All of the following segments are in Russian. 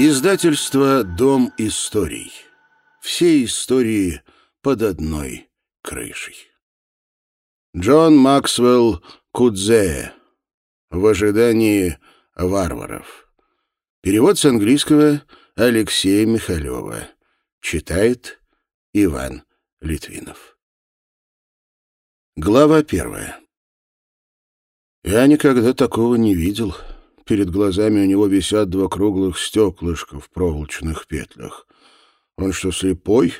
Издательство «Дом историй». Все истории под одной крышей. Джон Максвелл Кудзе. В ожидании варваров. Перевод с английского Алексея Михалева. Читает Иван Литвинов. Глава первая. Я никогда такого не видел. Перед глазами у него висят два круглых стеклышка в проволочных петлях. Он что, слепой?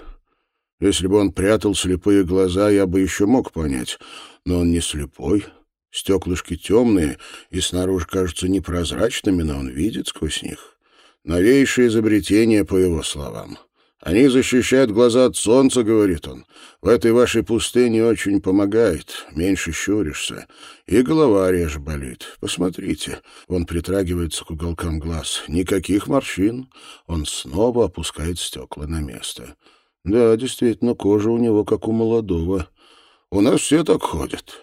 Если бы он прятал слепые глаза, я бы еще мог понять. Но он не слепой. Стеклышки темные и снаружи кажутся непрозрачными, но он видит сквозь них. Новейшее изобретение, по его словам. Они защищают глаза от солнца, — говорит он. В этой вашей пустыне очень помогает, меньше щуришься, и голова реже болит. Посмотрите, он притрагивается к уголкам глаз. Никаких морщин. Он снова опускает стекла на место. Да, действительно, кожа у него как у молодого. У нас все так ходят.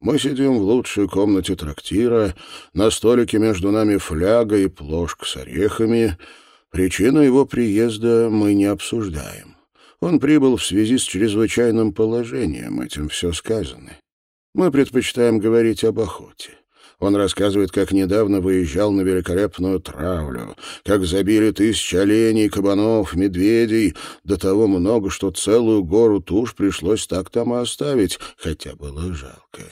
Мы сидим в лучшей комнате трактира, на столике между нами фляга и плошка с орехами — Причину его приезда мы не обсуждаем. Он прибыл в связи с чрезвычайным положением, этим все сказано. Мы предпочитаем говорить об охоте. Он рассказывает, как недавно выезжал на великолепную травлю, как забили тысячи оленей, кабанов, медведей, до того много, что целую гору туш пришлось так там и оставить, хотя было жалко.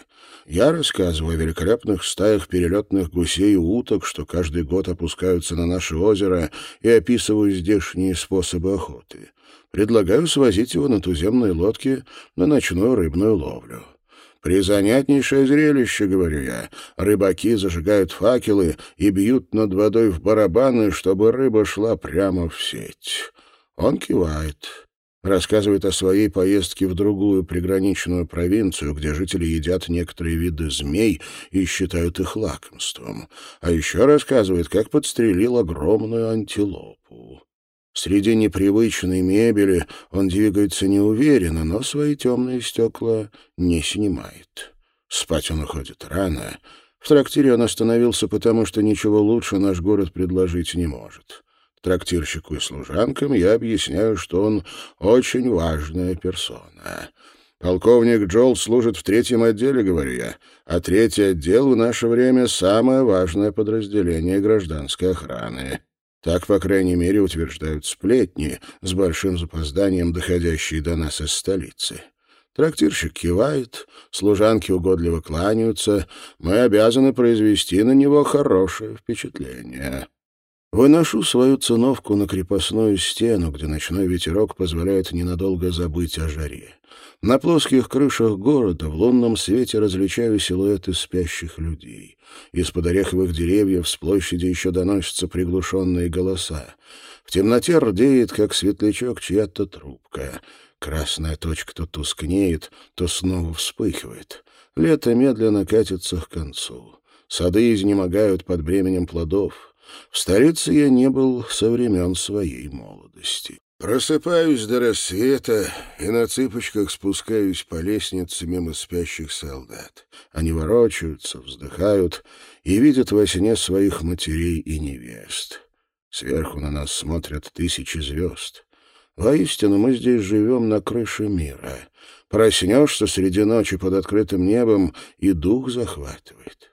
Я рассказываю о великолепных стаях перелетных гусей и уток, что каждый год опускаются на наше озеро, и описываю здешние способы охоты. Предлагаю свозить его на туземной лодке на ночную рыбную ловлю. «Призанятнейшее зрелище», — говорю я. Рыбаки зажигают факелы и бьют над водой в барабаны, чтобы рыба шла прямо в сеть. Он кивает рассказывает о своей поездке в другую приграничную провинцию, где жители едят некоторые виды змей и считают их лакомством. А еще рассказывает, как подстрелил огромную антилопу. Среди непривычной мебели он двигается неуверенно, но свои темные стекла не снимает. Спать он уходит рано. В трактире он остановился, потому что ничего лучше наш город предложить не может трактирщику и служанкам я объясняю, что он очень важная персона. Полковник Джол служит в третьем отделе, говорю я, а третий отдел в наше время самое важное подразделение гражданской охраны. Так, по крайней мере, утверждают сплетни, с большим запозданием доходящие до нас из столицы. Трактирщик кивает, служанки угодливо кланяются. Мы обязаны произвести на него хорошее впечатление. Выношу свою циновку на крепостную стену, где ночной ветерок позволяет ненадолго забыть о жаре. На плоских крышах города в лунном свете различаю силуэты спящих людей. Из-под ореховых деревьев с площади еще доносятся приглушенные голоса. В темноте рдеет, как светлячок, чья-то трубка. Красная точка то тускнеет, то снова вспыхивает. Лето медленно катится к концу. Сады изнемогают под бременем плодов — в столице я не был со времен своей молодости. Просыпаюсь до рассвета и на цыпочках спускаюсь по лестнице мимо спящих солдат. Они ворочаются, вздыхают и видят во сне своих матерей и невест. Сверху на нас смотрят тысячи звезд. Воистину, мы здесь живем на крыше мира. Проснешься среди ночи под открытым небом, и дух захватывает.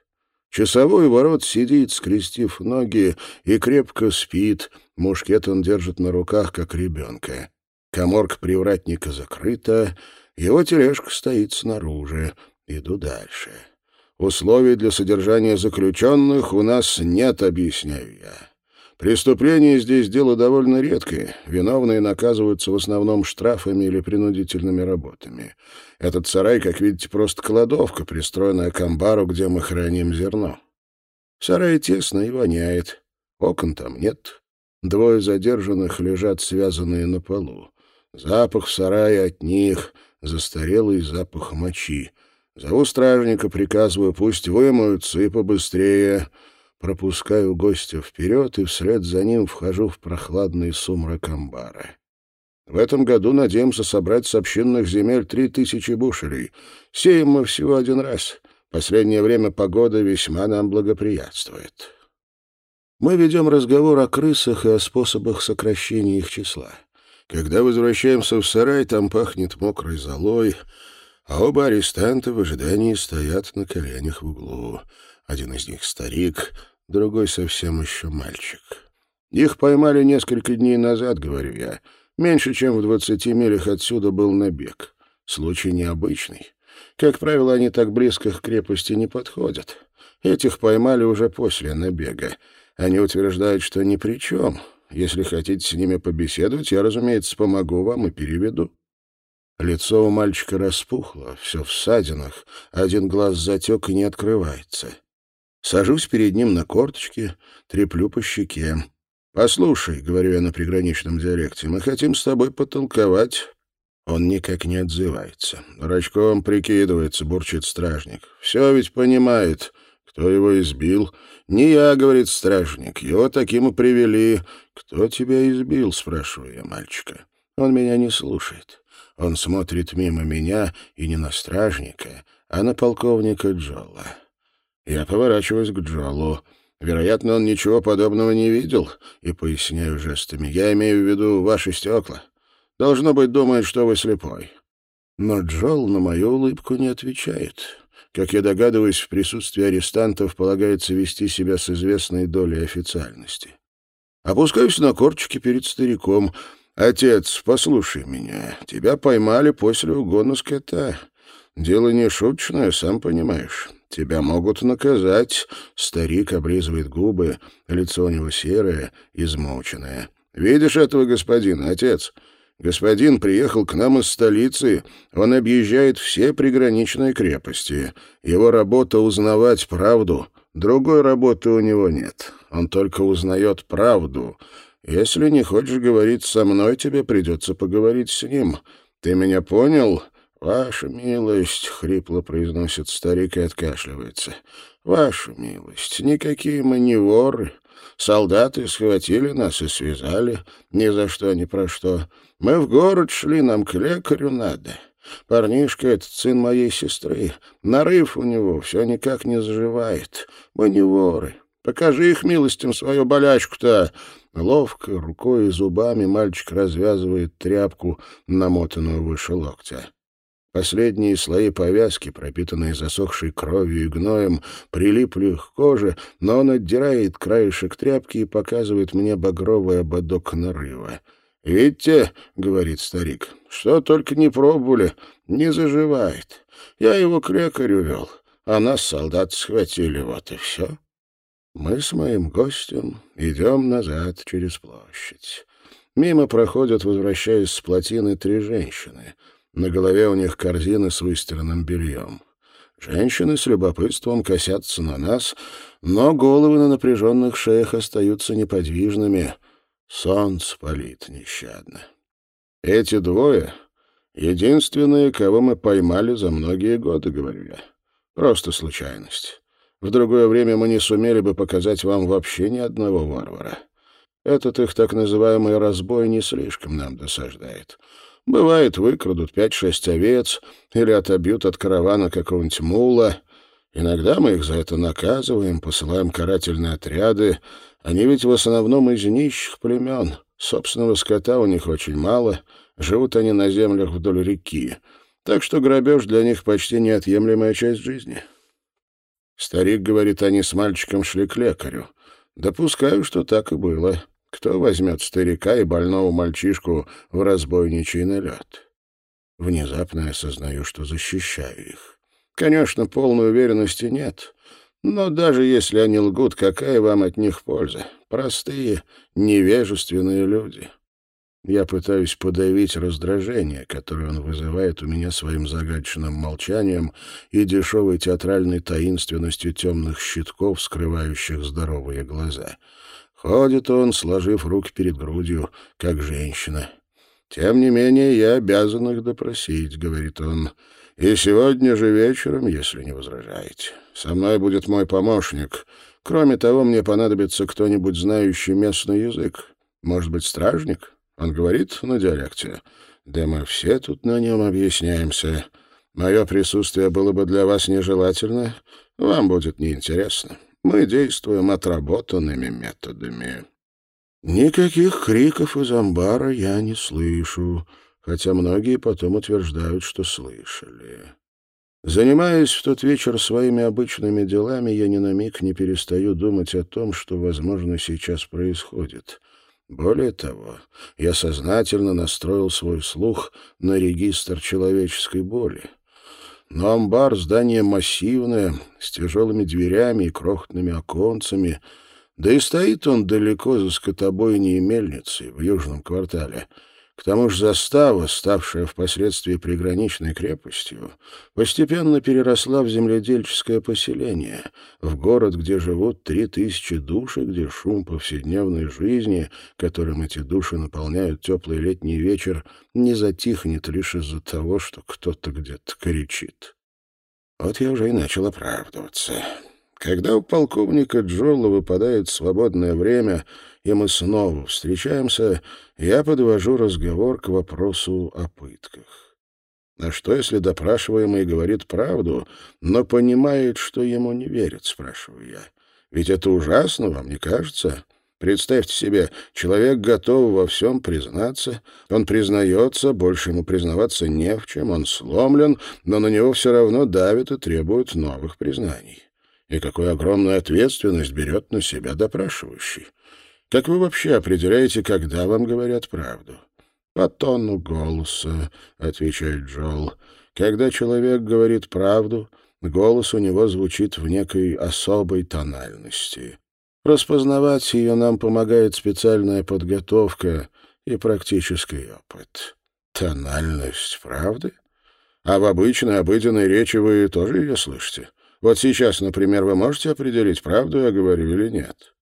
Часовой ворот сидит, скрестив ноги, и крепко спит. Мушкет он держит на руках, как ребенка. Коморка привратника закрыта, его тележка стоит снаружи. Иду дальше. Условий для содержания заключенных у нас нет, объясняю я. Преступление здесь дело довольно редкое. Виновные наказываются в основном штрафами или принудительными работами. Этот сарай, как видите, просто кладовка, пристроенная к амбару, где мы храним зерно. В сарае тесно и воняет. Окон там нет. Двое задержанных лежат связанные на полу. Запах в сарае от них, застарелый запах мочи. Зову стражника, приказываю, пусть вымоются и побыстрее — пропускаю гостя вперед и вслед за ним вхожу в прохладный сумрак амбара. В этом году надеемся собрать с общинных земель три тысячи бушелей. Сеем мы всего один раз. Последнее время погода весьма нам благоприятствует. Мы ведем разговор о крысах и о способах сокращения их числа. Когда возвращаемся в сарай, там пахнет мокрой золой, а оба арестанта в ожидании стоят на коленях в углу. Один из них старик, другой совсем еще мальчик. Их поймали несколько дней назад, говорю я. Меньше чем в двадцати милях отсюда был набег. Случай необычный. Как правило, они так близко к крепости не подходят. Этих поймали уже после набега. Они утверждают, что ни при чем. Если хотите с ними побеседовать, я, разумеется, помогу вам и переведу. Лицо у мальчика распухло, все в ссадинах, один глаз затек и не открывается. Сажусь перед ним на корточки, треплю по щеке. «Послушай», — говорю я на приграничном диалекте, — «мы хотим с тобой потолковать». Он никак не отзывается. Рачком прикидывается, бурчит стражник. «Все ведь понимает. Кто его избил?» «Не я», — говорит стражник. «Его таким и привели». «Кто тебя избил?» — спрашиваю я мальчика. Он меня не слушает. Он смотрит мимо меня и не на стражника, а на полковника Джола. Я поворачиваюсь к Джолу. Вероятно, он ничего подобного не видел, и поясняю жестами. Я имею в виду ваши стекла. Должно быть, думает, что вы слепой. Но Джол на мою улыбку не отвечает. Как я догадываюсь, в присутствии арестантов полагается вести себя с известной долей официальности. Опускаюсь на корчики перед стариком. «Отец, послушай меня. Тебя поймали после угона скота. Дело не шуточное, сам понимаешь. Тебя могут наказать. Старик облизывает губы, лицо у него серое, измученное. Видишь этого господина, отец? Господин приехал к нам из столицы. Он объезжает все приграничные крепости. Его работа — узнавать правду. Другой работы у него нет. Он только узнает правду. Если не хочешь говорить со мной, тебе придется поговорить с ним. Ты меня понял?» «Ваша милость», — хрипло произносит старик и откашливается. «Ваша милость, никакие мы не воры. Солдаты схватили нас и связали, ни за что, ни про что. Мы в город шли, нам к лекарю надо. Парнишка — этот сын моей сестры. Нарыв у него все никак не заживает. Мы не воры. Покажи их милостям свою болячку-то». Ловко, рукой и зубами мальчик развязывает тряпку, намотанную выше локтя. Последние слои повязки, пропитанные засохшей кровью и гноем, прилипли к коже, но он отдирает краешек тряпки и показывает мне багровый ободок нарыва. «Видите, — говорит старик, — что только не пробовали, не заживает. Я его к лекарю вел, а нас солдат схватили, вот и все». Мы с моим гостем идем назад через площадь. Мимо проходят, возвращаясь с плотины, три женщины — на голове у них корзины с выстиранным бельем. Женщины с любопытством косятся на нас, но головы на напряженных шеях остаются неподвижными. Солнце палит нещадно. Эти двое — единственные, кого мы поймали за многие годы, говорю я. Просто случайность. В другое время мы не сумели бы показать вам вообще ни одного варвара. Этот их так называемый разбой не слишком нам досаждает. Бывает, выкрадут пять-шесть овец или отобьют от каравана какого-нибудь мула. Иногда мы их за это наказываем, посылаем карательные отряды. Они ведь в основном из нищих племен. Собственного скота у них очень мало. Живут они на землях вдоль реки. Так что грабеж для них почти неотъемлемая часть жизни. Старик говорит, они с мальчиком шли к лекарю. Допускаю, что так и было. Кто возьмет старика и больного мальчишку в разбойничий налет? Внезапно я осознаю, что защищаю их. Конечно, полной уверенности нет, но даже если они лгут, какая вам от них польза? Простые, невежественные люди. Я пытаюсь подавить раздражение, которое он вызывает у меня своим загадочным молчанием и дешевой театральной таинственностью темных щитков, скрывающих здоровые глаза — Ходит он, сложив руки перед грудью, как женщина. «Тем не менее, я обязан их допросить», — говорит он. «И сегодня же вечером, если не возражаете. Со мной будет мой помощник. Кроме того, мне понадобится кто-нибудь, знающий местный язык. Может быть, стражник? Он говорит на диалекте. Да мы все тут на нем объясняемся. Мое присутствие было бы для вас нежелательно. Вам будет неинтересно. Мы действуем отработанными методами. Никаких криков из амбара я не слышу, хотя многие потом утверждают, что слышали. Занимаясь в тот вечер своими обычными делами, я ни на миг не перестаю думать о том, что, возможно, сейчас происходит. Более того, я сознательно настроил свой слух на регистр человеческой боли. Но амбар — здание массивное, с тяжелыми дверями и крохотными оконцами, да и стоит он далеко за скотобойней и мельницей в южном квартале — к тому же застава, ставшая впоследствии приграничной крепостью, постепенно переросла в земледельческое поселение, в город, где живут три тысячи душ и где шум повседневной жизни, которым эти души наполняют теплый летний вечер, не затихнет лишь из-за того, что кто-то где-то кричит. Вот я уже и начал оправдываться. Когда у полковника Джола выпадает свободное время, и мы снова встречаемся, я подвожу разговор к вопросу о пытках. А что, если допрашиваемый говорит правду, но понимает, что ему не верят, спрашиваю я. Ведь это ужасно, вам не кажется? Представьте себе, человек готов во всем признаться, он признается, больше ему признаваться не в чем, он сломлен, но на него все равно давят и требуют новых признаний и какую огромную ответственность берет на себя допрашивающий. Как вы вообще определяете, когда вам говорят правду? «По тону голоса», — отвечает Джол. «Когда человек говорит правду, голос у него звучит в некой особой тональности. Распознавать ее нам помогает специальная подготовка и практический опыт. Тональность правды? А в обычной обыденной речи вы тоже ее слышите? Вот сейчас, например, вы можете определить, правду я говорю или нет?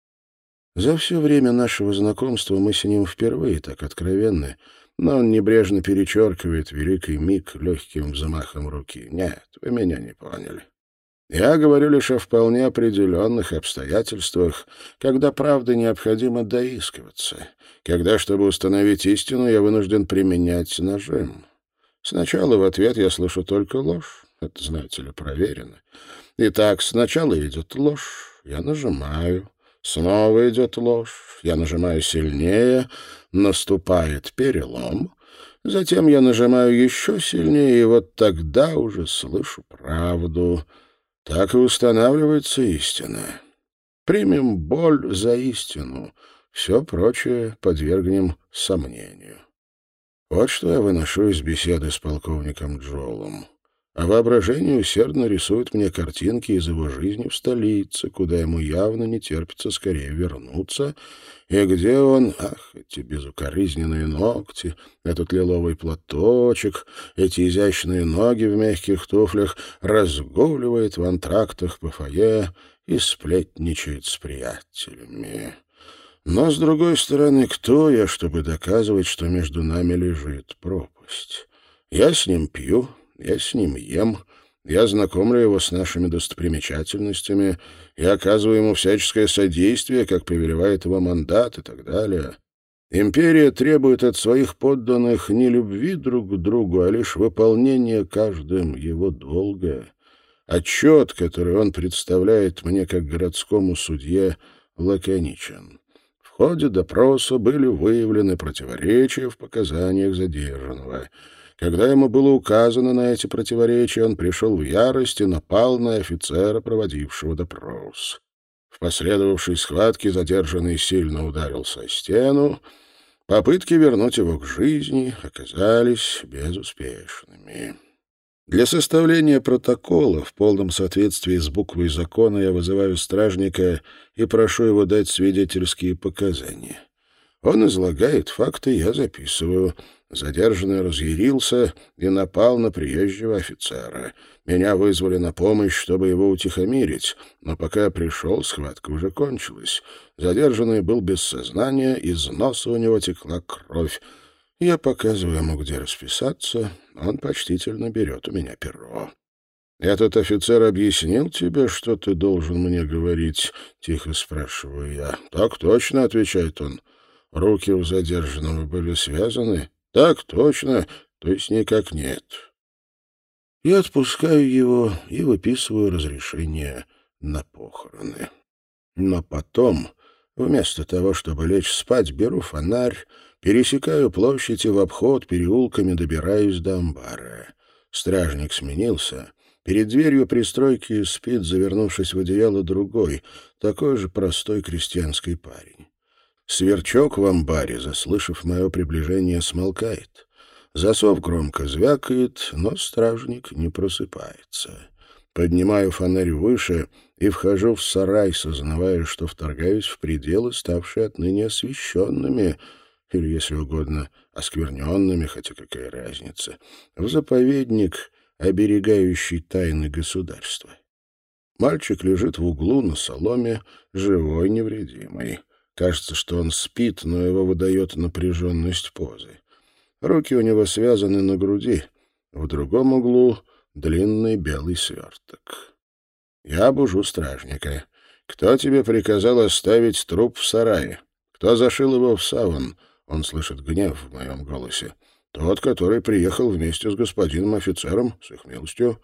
За все время нашего знакомства мы с ним впервые так откровенны, но он небрежно перечеркивает великий миг легким взмахом руки. Нет, вы меня не поняли. Я говорю лишь о вполне определенных обстоятельствах, когда правда необходимо доискиваться, когда, чтобы установить истину, я вынужден применять нажим. Сначала в ответ я слышу только ложь, это, знаете ли, проверено. Итак, сначала идет ложь, я нажимаю. Снова идет ложь, я нажимаю сильнее, наступает перелом. Затем я нажимаю еще сильнее, и вот тогда уже слышу правду. Так и устанавливается истина. Примем боль за истину, все прочее подвергнем сомнению. Вот что я выношу из беседы с полковником Джолом а воображение усердно рисует мне картинки из его жизни в столице, куда ему явно не терпится скорее вернуться, и где он, ах, эти безукоризненные ногти, этот лиловый платочек, эти изящные ноги в мягких туфлях, разгуливает в антрактах по фойе и сплетничает с приятелями. Но, с другой стороны, кто я, чтобы доказывать, что между нами лежит пропасть? Я с ним пью, я с ним ем, я знакомлю его с нашими достопримечательностями, я оказываю ему всяческое содействие, как повелевает его мандат и так далее. Империя требует от своих подданных не любви друг к другу, а лишь выполнения каждым его долга. Отчет, который он представляет мне как городскому судье, лаконичен. В ходе допроса были выявлены противоречия в показаниях задержанного — когда ему было указано на эти противоречия, он пришел в ярость и напал на офицера, проводившего допрос. В последовавшей схватке задержанный сильно ударился о стену. Попытки вернуть его к жизни оказались безуспешными. Для составления протокола в полном соответствии с буквой закона я вызываю стражника и прошу его дать свидетельские показания. Он излагает факты, я записываю — Задержанный разъярился и напал на приезжего офицера. Меня вызвали на помощь, чтобы его утихомирить, но пока я пришел, схватка уже кончилась. Задержанный был без сознания, из носа у него текла кровь. Я показываю ему, где расписаться, он почтительно берет у меня перо. «Этот офицер объяснил тебе, что ты должен мне говорить?» — тихо спрашиваю я. «Так точно», — отвечает он. «Руки у задержанного были связаны?» Так точно, то есть никак нет. Я отпускаю его и выписываю разрешение на похороны. Но потом, вместо того, чтобы лечь спать, беру фонарь, пересекаю площадь и в обход переулками добираюсь до амбара. Стражник сменился. Перед дверью пристройки спит, завернувшись в одеяло, другой, такой же простой крестьянский парень. Сверчок в амбаре, заслышав мое приближение, смолкает. Засов громко звякает, но стражник не просыпается. Поднимаю фонарь выше и вхожу в сарай, сознавая, что вторгаюсь в пределы, ставшие отныне освещенными, или, если угодно, оскверненными, хотя какая разница, в заповедник, оберегающий тайны государства. Мальчик лежит в углу на соломе, живой, невредимый. Кажется, что он спит, но его выдает напряженность позы. Руки у него связаны на груди. В другом углу длинный белый сверток. Я бужу стражника. «Кто тебе приказал оставить труп в сарае? Кто зашил его в саван?» Он слышит гнев в моем голосе. «Тот, который приехал вместе с господином офицером, с их милостью.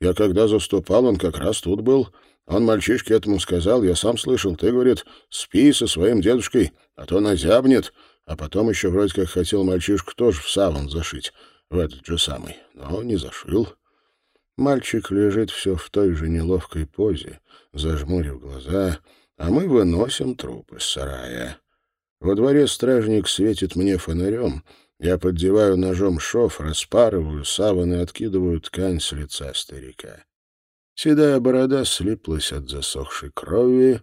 Я когда заступал, он как раз тут был. Он мальчишке этому сказал, я сам слышал. Ты, говорит, спи со своим дедушкой, а то назябнет. А потом еще вроде как хотел мальчишку тоже в саван зашить, в этот же самый, но не зашил. Мальчик лежит все в той же неловкой позе, зажмурив глаза, а мы выносим труп из сарая. Во дворе стражник светит мне фонарем. Я поддеваю ножом шов, распарываю саван и откидываю ткань с лица старика. Седая борода слиплась от засохшей крови,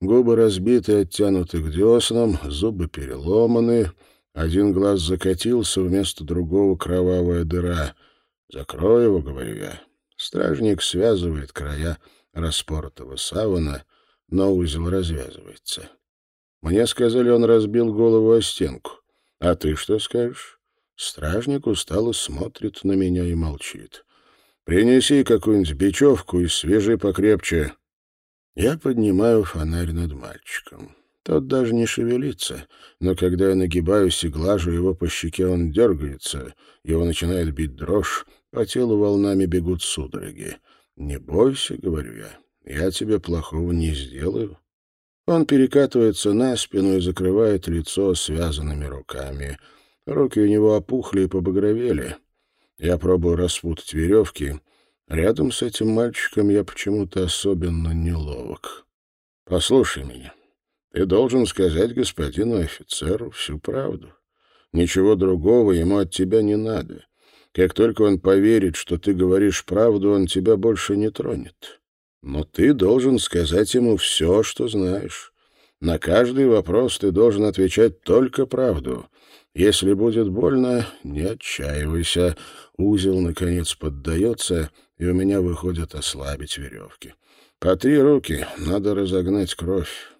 Губы разбиты, оттянуты к деснам, зубы переломаны. Один глаз закатился, вместо другого кровавая дыра. «Закрой его», — говорю я. Стражник связывает края распоротого савана, но узел развязывается. Мне сказали, он разбил голову о стенку. А ты что скажешь? Стражник устало смотрит на меня и молчит. «Принеси какую-нибудь бечевку и свежи покрепче. Я поднимаю фонарь над мальчиком. Тот даже не шевелится, но когда я нагибаюсь и глажу его по щеке, он дергается, его начинает бить дрожь, по телу волнами бегут судороги. «Не бойся», — говорю я, — «я тебе плохого не сделаю». Он перекатывается на спину и закрывает лицо связанными руками. Руки у него опухли и побагровели. Я пробую распутать веревки, Рядом с этим мальчиком я почему-то особенно неловок. Послушай меня. Ты должен сказать господину офицеру всю правду. Ничего другого ему от тебя не надо. Как только он поверит, что ты говоришь правду, он тебя больше не тронет. Но ты должен сказать ему все, что знаешь. На каждый вопрос ты должен отвечать только правду. Если будет больно, не отчаивайся. Узел, наконец, поддается — и у меня выходит ослабить веревки. По три руки, надо разогнать кровь.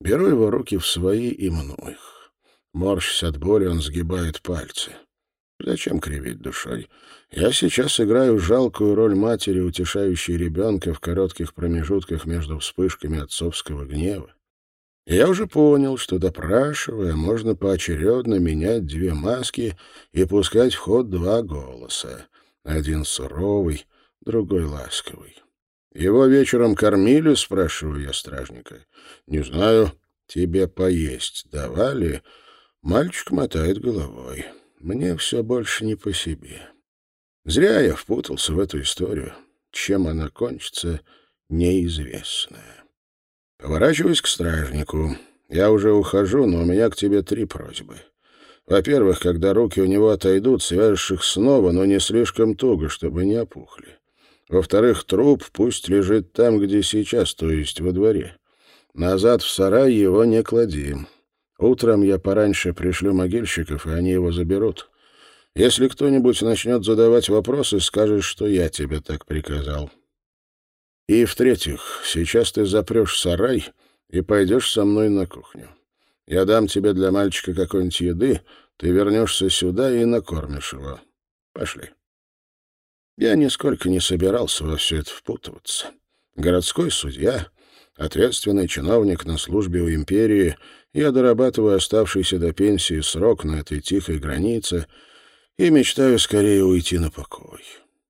Беру его руки в свои и мну их. Морщась от боли, он сгибает пальцы. Зачем кривить душой? Я сейчас играю жалкую роль матери, утешающей ребенка в коротких промежутках между вспышками отцовского гнева. Я уже понял, что, допрашивая, можно поочередно менять две маски и пускать в ход два голоса. Один суровый, другой ласковый. «Его вечером кормили?» — спрашиваю я стражника. «Не знаю. Тебе поесть давали?» Мальчик мотает головой. «Мне все больше не по себе. Зря я впутался в эту историю. Чем она кончится, неизвестно. Поворачиваюсь к стражнику. Я уже ухожу, но у меня к тебе три просьбы. Во-первых, когда руки у него отойдут, свяжешь их снова, но не слишком туго, чтобы не опухли. Во-вторых, труп пусть лежит там, где сейчас, то есть во дворе. Назад в сарай его не клади. Утром я пораньше пришлю могильщиков, и они его заберут. Если кто-нибудь начнет задавать вопросы, скажешь, что я тебе так приказал. И, в-третьих, сейчас ты запрешь сарай и пойдешь со мной на кухню. Я дам тебе для мальчика какой-нибудь еды, ты вернешься сюда и накормишь его. Пошли. Я нисколько не собирался во все это впутываться. Городской судья, ответственный чиновник на службе у империи, я дорабатываю оставшийся до пенсии срок на этой тихой границе и мечтаю скорее уйти на покой.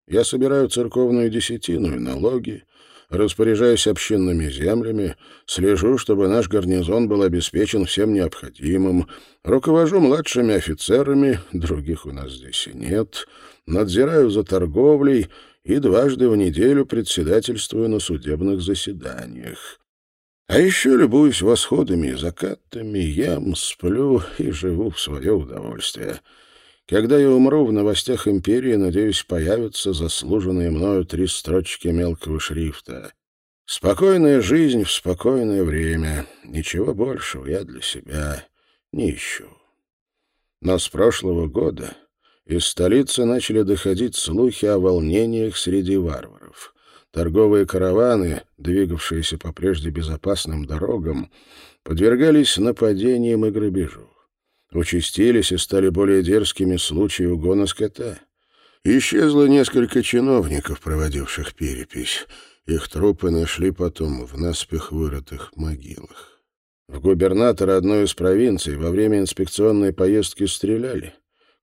Я собираю церковную десятину и налоги, распоряжаюсь общинными землями, слежу, чтобы наш гарнизон был обеспечен всем необходимым, руковожу младшими офицерами, других у нас здесь и нет, надзираю за торговлей и дважды в неделю председательствую на судебных заседаниях. А еще любуюсь восходами и закатами, ем, сплю и живу в свое удовольствие. Когда я умру, в новостях империи, надеюсь, появятся заслуженные мною три строчки мелкого шрифта. Спокойная жизнь в спокойное время. Ничего большего я для себя не ищу. Но с прошлого года из столицы начали доходить слухи о волнениях среди варваров. Торговые караваны, двигавшиеся по прежде безопасным дорогам, подвергались нападениям и грабежу. Участились и стали более дерзкими случаи угона скота. Исчезло несколько чиновников, проводивших перепись. Их трупы нашли потом в наспех вырытых могилах. В губернатора одной из провинций во время инспекционной поездки стреляли.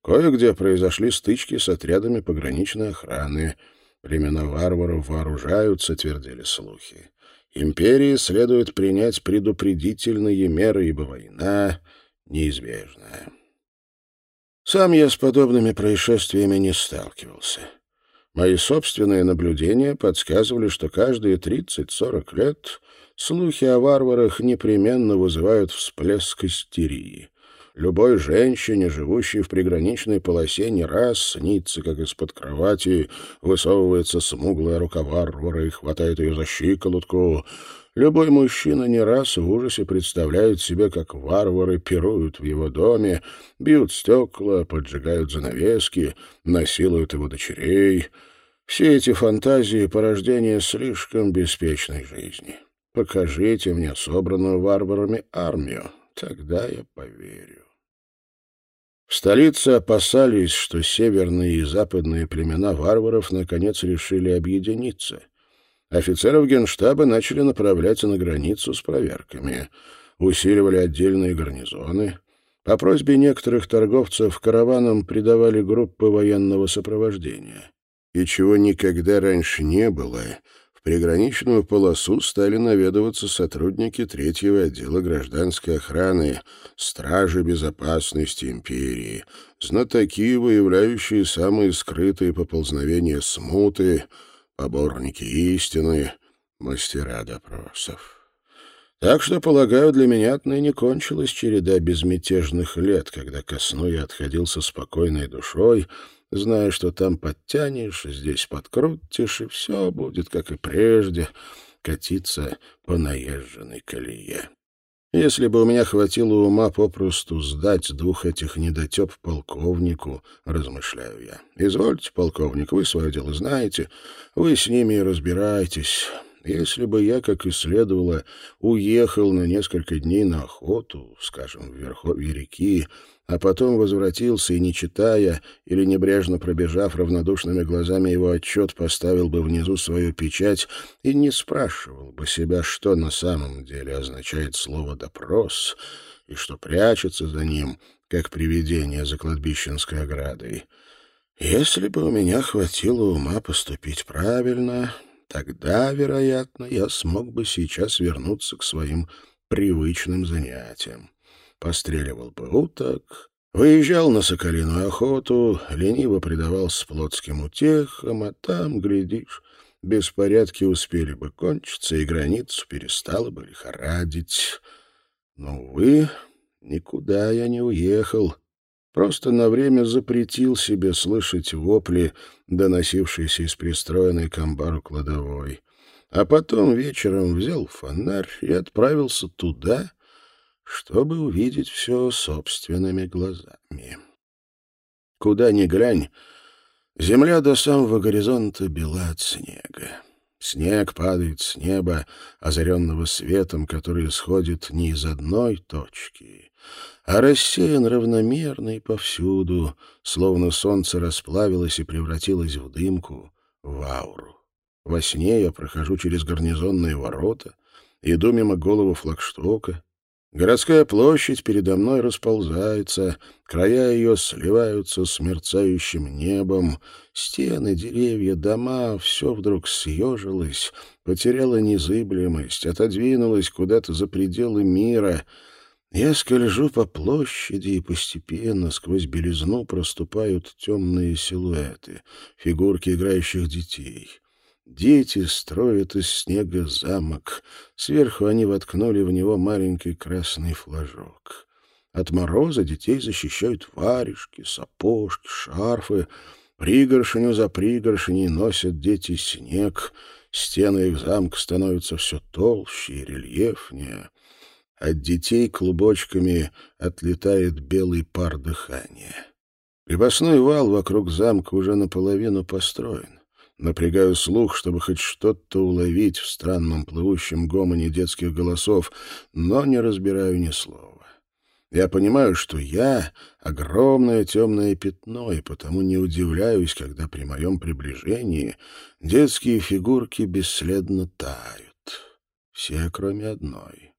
Кое-где произошли стычки с отрядами пограничной охраны. Племена варваров вооружаются, твердили слухи. Империи следует принять предупредительные меры, ибо война неизбежное. Сам я с подобными происшествиями не сталкивался. Мои собственные наблюдения подсказывали, что каждые 30-40 лет слухи о варварах непременно вызывают всплеск истерии. Любой женщине, живущей в приграничной полосе, не раз снится, как из-под кровати высовывается смуглая рука варвара и хватает ее за щиколотку — Любой мужчина не раз в ужасе представляет себе, как варвары пируют в его доме, бьют стекла, поджигают занавески, насилуют его дочерей. Все эти фантазии — порождение слишком беспечной жизни. Покажите мне собранную варварами армию, тогда я поверю. В столице опасались, что северные и западные племена варваров наконец решили объединиться — Офицеров генштаба начали направлять на границу с проверками. Усиливали отдельные гарнизоны. По просьбе некоторых торговцев караванам придавали группы военного сопровождения. И чего никогда раньше не было, в приграничную полосу стали наведываться сотрудники третьего отдела гражданской охраны, стражи безопасности империи, знатоки, выявляющие самые скрытые поползновения смуты, поборники истины, мастера допросов. Так что, полагаю, для меня отныне кончилась череда безмятежных лет, когда ко сну я отходил со спокойной душой, зная, что там подтянешь, здесь подкрутишь, и все будет, как и прежде, катиться по наезженной колее. Если бы у меня хватило ума попросту сдать двух этих недотеп полковнику, размышляю я. Извольте, полковник, вы свое дело знаете, вы с ними и разбирайтесь. Если бы я, как и следовало, уехал на несколько дней на охоту, скажем, в верховье реки, а потом возвратился и, не читая или небрежно пробежав равнодушными глазами его отчет, поставил бы внизу свою печать и не спрашивал бы себя, что на самом деле означает слово «допрос» и что прячется за ним, как привидение за кладбищенской оградой. Если бы у меня хватило ума поступить правильно, тогда, вероятно, я смог бы сейчас вернуться к своим привычным занятиям постреливал бы уток, выезжал на соколиную охоту, лениво предавался плотским утехам, а там, глядишь, беспорядки успели бы кончиться, и границу перестало бы лихорадить. Но, увы, никуда я не уехал. Просто на время запретил себе слышать вопли, доносившиеся из пристроенной к амбару кладовой. А потом вечером взял фонарь и отправился туда, чтобы увидеть все собственными глазами. Куда ни глянь, земля до самого горизонта бела от снега. Снег падает с неба, озаренного светом, который исходит не из одной точки, а рассеян равномерно и повсюду, словно солнце расплавилось и превратилось в дымку, в ауру. Во сне я прохожу через гарнизонные ворота, иду мимо голого флагштока, Городская площадь передо мной расползается, края ее сливаются с мерцающим небом, стены, деревья, дома — все вдруг съежилось, потеряло незыблемость, отодвинулось куда-то за пределы мира. Я скольжу по площади, и постепенно сквозь белизну проступают темные силуэты, фигурки играющих детей — Дети строят из снега замок. Сверху они воткнули в него маленький красный флажок. От мороза детей защищают варежки, сапожки, шарфы. Пригоршню за пригоршней носят дети снег. Стены их замка становятся все толще и рельефнее. От детей клубочками отлетает белый пар дыхания. Крепостной вал вокруг замка уже наполовину построен. Напрягаю слух, чтобы хоть что-то уловить в странном плывущем гомоне детских голосов, но не разбираю ни слова. Я понимаю, что я — огромное темное пятно, и потому не удивляюсь, когда при моем приближении детские фигурки бесследно тают. Все, кроме одной.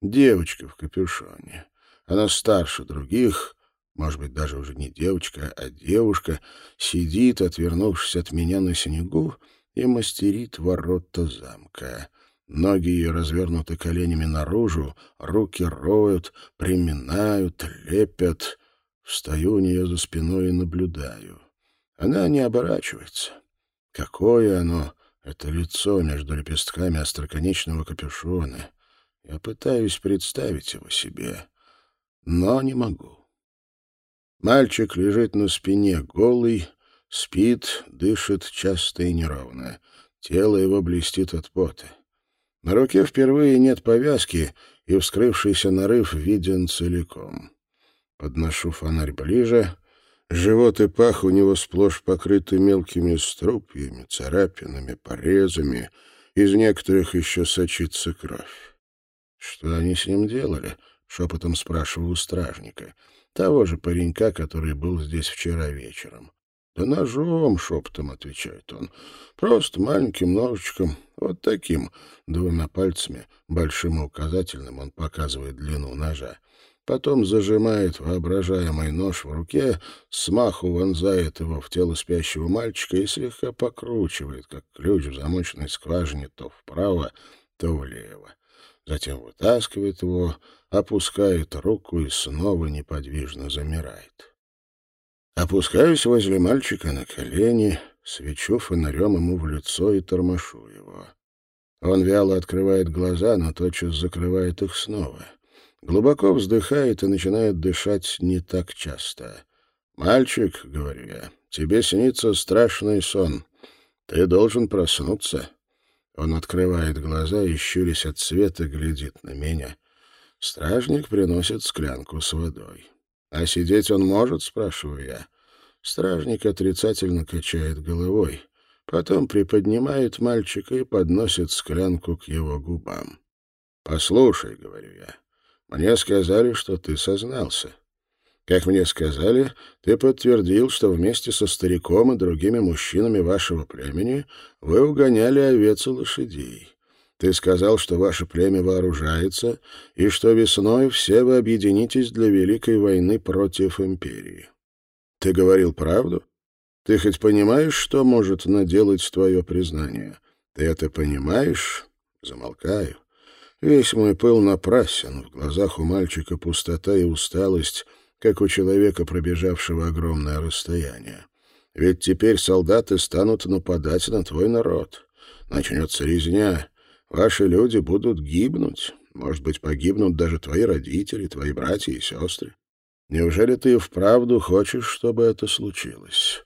Девочка в капюшоне. Она старше других, может быть, даже уже не девочка, а девушка, сидит, отвернувшись от меня на снегу, и мастерит ворота замка. Ноги ее развернуты коленями наружу, руки роют, приминают, лепят. Встаю у нее за спиной и наблюдаю. Она не оборачивается. Какое оно, это лицо между лепестками остроконечного капюшона. Я пытаюсь представить его себе, но не могу. Мальчик лежит на спине, голый, спит, дышит часто и неровно. Тело его блестит от пота. На руке впервые нет повязки, и вскрывшийся нарыв виден целиком. Подношу фонарь ближе. Живот и пах у него сплошь покрыты мелкими струпьями, царапинами, порезами. Из некоторых еще сочится кровь. «Что они с ним делали?» — шепотом спрашиваю у стражника — того же паренька, который был здесь вчера вечером. «Да ножом», — шепотом отвечает он, — «просто маленьким ножичком, вот таким». Двумя пальцами, большим и указательным, он показывает длину ножа. Потом зажимает воображаемый нож в руке, смаху вонзает его в тело спящего мальчика и слегка покручивает, как ключ в замоченной скважине то вправо, то влево. Затем вытаскивает его, опускает руку и снова неподвижно замирает. Опускаюсь возле мальчика на колени, свечу фонарем ему в лицо и тормошу его. Он вяло открывает глаза, но тотчас закрывает их снова. Глубоко вздыхает и начинает дышать не так часто. «Мальчик», — говорю я, — «тебе снится страшный сон. Ты должен проснуться». Он открывает глаза и, щурясь от света, глядит на меня. Стражник приносит склянку с водой. «А сидеть он может?» — спрашиваю я. Стражник отрицательно качает головой. Потом приподнимает мальчика и подносит склянку к его губам. «Послушай», — говорю я, — «мне сказали, что ты сознался. Как мне сказали, ты подтвердил, что вместе со стариком и другими мужчинами вашего племени вы угоняли овец и лошадей. Ты сказал, что ваше племя вооружается, и что весной все вы объединитесь для Великой войны против империи. Ты говорил правду? Ты хоть понимаешь, что может наделать твое признание? Ты это понимаешь? Замолкаю. Весь мой пыл напрасен, в глазах у мальчика пустота и усталость, как у человека, пробежавшего огромное расстояние. Ведь теперь солдаты станут нападать на твой народ. Начнется резня, Ваши люди будут гибнуть. Может быть, погибнут даже твои родители, твои братья и сестры. Неужели ты вправду хочешь, чтобы это случилось?»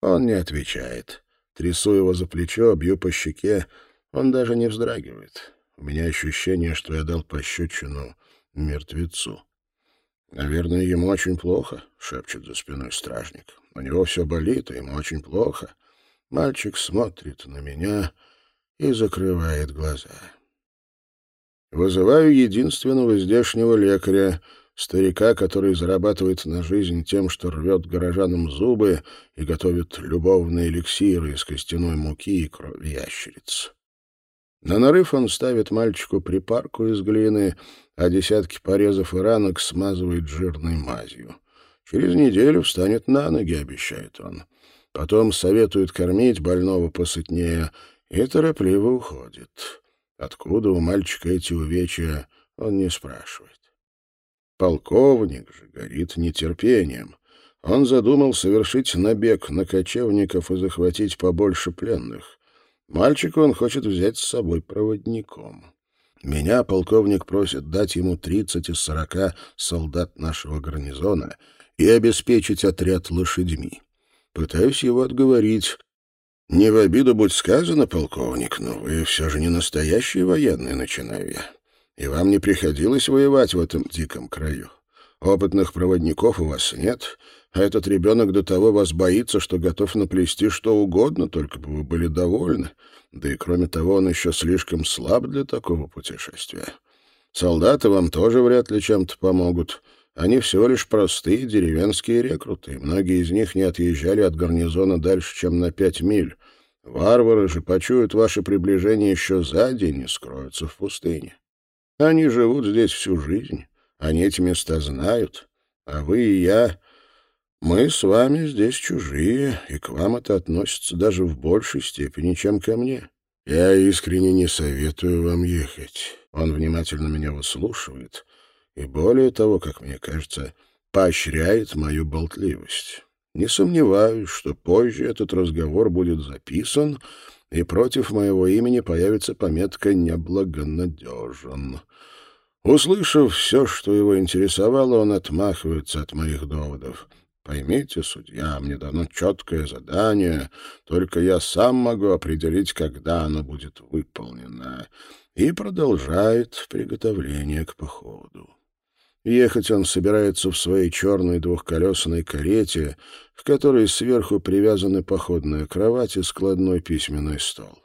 Он не отвечает. Трясу его за плечо, бью по щеке. Он даже не вздрагивает. У меня ощущение, что я дал пощечину мертвецу. «Наверное, ему очень плохо», — шепчет за спиной стражник. «У него все болит, а ему очень плохо». Мальчик смотрит на меня и закрывает глаза. Вызываю единственного здешнего лекаря, старика, который зарабатывает на жизнь тем, что рвет горожанам зубы и готовит любовные эликсиры из костяной муки и крови ящериц. На нарыв он ставит мальчику припарку из глины, а десятки порезов и ранок смазывает жирной мазью. Через неделю встанет на ноги, обещает он. Потом советует кормить больного посытнее и торопливо уходит. Откуда у мальчика эти увечья, он не спрашивает. Полковник же горит нетерпением. Он задумал совершить набег на кочевников и захватить побольше пленных. Мальчика он хочет взять с собой проводником. Меня полковник просит дать ему тридцать из сорока солдат нашего гарнизона и обеспечить отряд лошадьми. Пытаюсь его отговорить. Не в обиду будь сказано, полковник, но вы все же не настоящий военный, начинаю я. И вам не приходилось воевать в этом диком краю. Опытных проводников у вас нет, а этот ребенок до того вас боится, что готов наплести что угодно, только бы вы были довольны. Да и кроме того, он еще слишком слаб для такого путешествия. Солдаты вам тоже вряд ли чем-то помогут. Они всего лишь простые деревенские рекруты, многие из них не отъезжали от гарнизона дальше, чем на пять миль. Варвары же почуют ваше приближение еще за день и скроются в пустыне. Они живут здесь всю жизнь, они эти места знают, а вы и я... Мы с вами здесь чужие, и к вам это относится даже в большей степени, чем ко мне. Я искренне не советую вам ехать. Он внимательно меня выслушивает и, более того, как мне кажется, поощряет мою болтливость. Не сомневаюсь, что позже этот разговор будет записан, и против моего имени появится пометка «неблагонадежен». Услышав все, что его интересовало, он отмахивается от моих доводов. «Поймите, судья, мне дано четкое задание, только я сам могу определить, когда оно будет выполнено» и продолжает приготовление к походу. Ехать он собирается в своей черной двухколесной карете, в которой сверху привязаны походная кровать и складной письменный стол.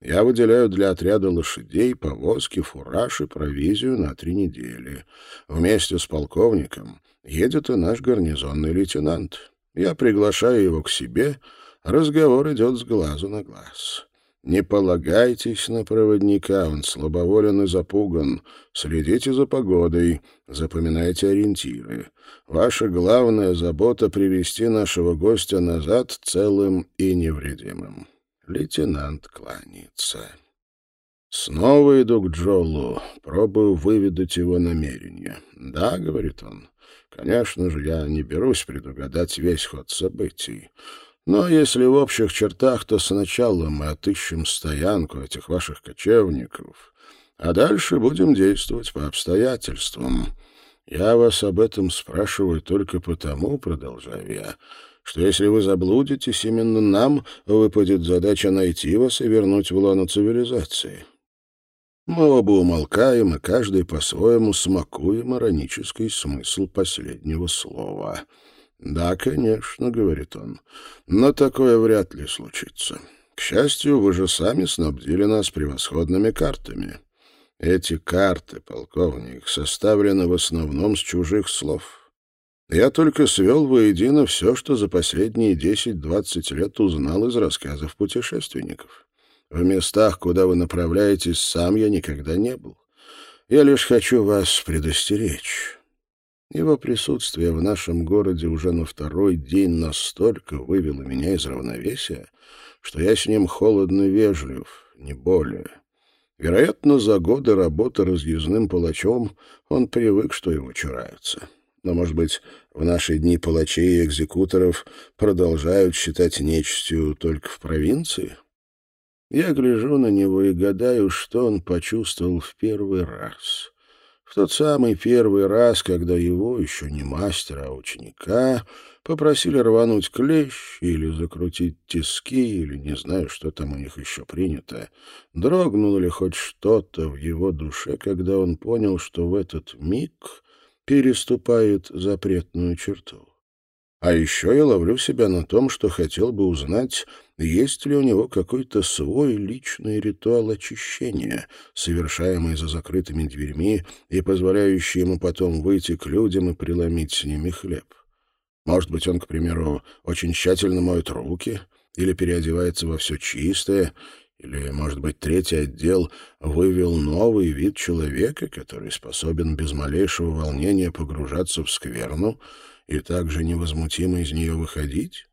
Я выделяю для отряда лошадей, повозки, фураж и провизию на три недели. Вместе с полковником едет и наш гарнизонный лейтенант. Я приглашаю его к себе, разговор идет с глазу на глаз. Не полагайтесь на проводника, он слабоволен и запуган. Следите за погодой, запоминайте ориентиры. Ваша главная забота — привести нашего гостя назад целым и невредимым. Лейтенант кланяется. Снова иду к Джолу, пробую выведать его намерения. «Да», — говорит он, — «конечно же, я не берусь предугадать весь ход событий». Но если в общих чертах, то сначала мы отыщем стоянку этих ваших кочевников, а дальше будем действовать по обстоятельствам. Я вас об этом спрашиваю только потому, продолжаю я, что если вы заблудитесь, именно нам выпадет задача найти вас и вернуть в лоно цивилизации. Мы оба умолкаем, и каждый по-своему смакуем иронический смысл последнего слова — «Да, конечно», — говорит он, — «но такое вряд ли случится. К счастью, вы же сами снабдили нас превосходными картами. Эти карты, полковник, составлены в основном с чужих слов. Я только свел воедино все, что за последние десять-двадцать лет узнал из рассказов путешественников. В местах, куда вы направляетесь, сам я никогда не был. Я лишь хочу вас предостеречь». Его присутствие в нашем городе уже на второй день настолько вывело меня из равновесия, что я с ним холодно вежлив, не более. Вероятно, за годы работы разъездным палачом он привык, что его чураются. Но, может быть, в наши дни палачей и экзекуторов продолжают считать нечистью только в провинции? Я гляжу на него и гадаю, что он почувствовал в первый раз — в тот самый первый раз, когда его, еще не мастера, а ученика, попросили рвануть клещ или закрутить тиски, или не знаю, что там у них еще принято, дрогнуло ли хоть что-то в его душе, когда он понял, что в этот миг переступает запретную черту. А еще я ловлю себя на том, что хотел бы узнать, есть ли у него какой-то свой личный ритуал очищения, совершаемый за закрытыми дверьми и позволяющий ему потом выйти к людям и преломить с ними хлеб. Может быть, он, к примеру, очень тщательно моет руки или переодевается во все чистое, Или, может быть, третий отдел вывел новый вид человека, который способен без малейшего волнения погружаться в скверну и также невозмутимо из нее выходить?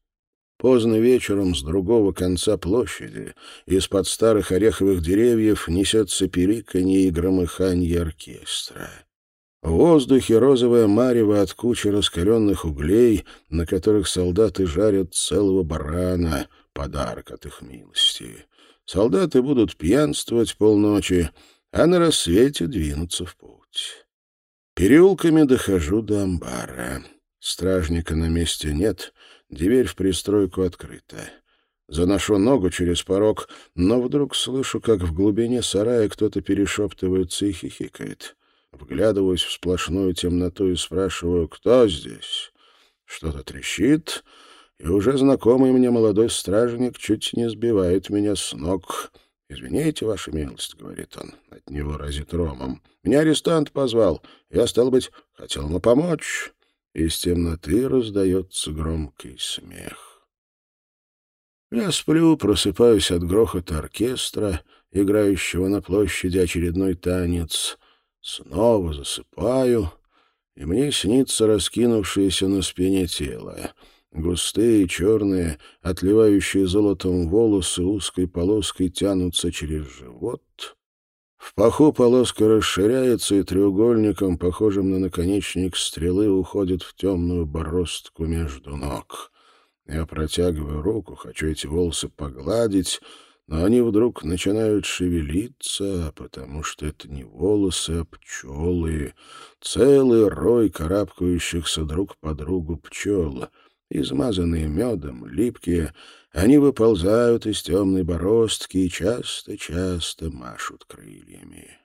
Поздно вечером с другого конца площади из-под старых ореховых деревьев несется периканье и громыханье оркестра. В воздухе розовое марево от кучи раскаленных углей, на которых солдаты жарят целого барана, подарок от их милости. Солдаты будут пьянствовать полночи, а на рассвете двинуться в путь. Переулками дохожу до амбара. Стражника на месте нет, дверь в пристройку открыта. Заношу ногу через порог, но вдруг слышу, как в глубине сарая кто-то перешептывается и хихикает. Вглядываюсь в сплошную темноту и спрашиваю, кто здесь? Что-то трещит, и уже знакомый мне молодой стражник чуть не сбивает меня с ног. «Извините, ваша милость», — говорит он, от него разит ромом. «Меня арестант позвал. Я, стал быть, хотел ему помочь». Из темноты раздается громкий смех. Я сплю, просыпаюсь от грохота оркестра, играющего на площади очередной танец. Снова засыпаю, и мне снится раскинувшееся на спине тело. Густые, черные, отливающие золотом волосы узкой полоской тянутся через живот. В паху полоска расширяется, и треугольником, похожим на наконечник стрелы, уходит в темную бороздку между ног. Я протягиваю руку, хочу эти волосы погладить, но они вдруг начинают шевелиться, потому что это не волосы, а пчелы. Целый рой карабкающихся друг по другу пчел — измазанные медом, липкие, они выползают из темной бороздки и часто-часто машут крыльями.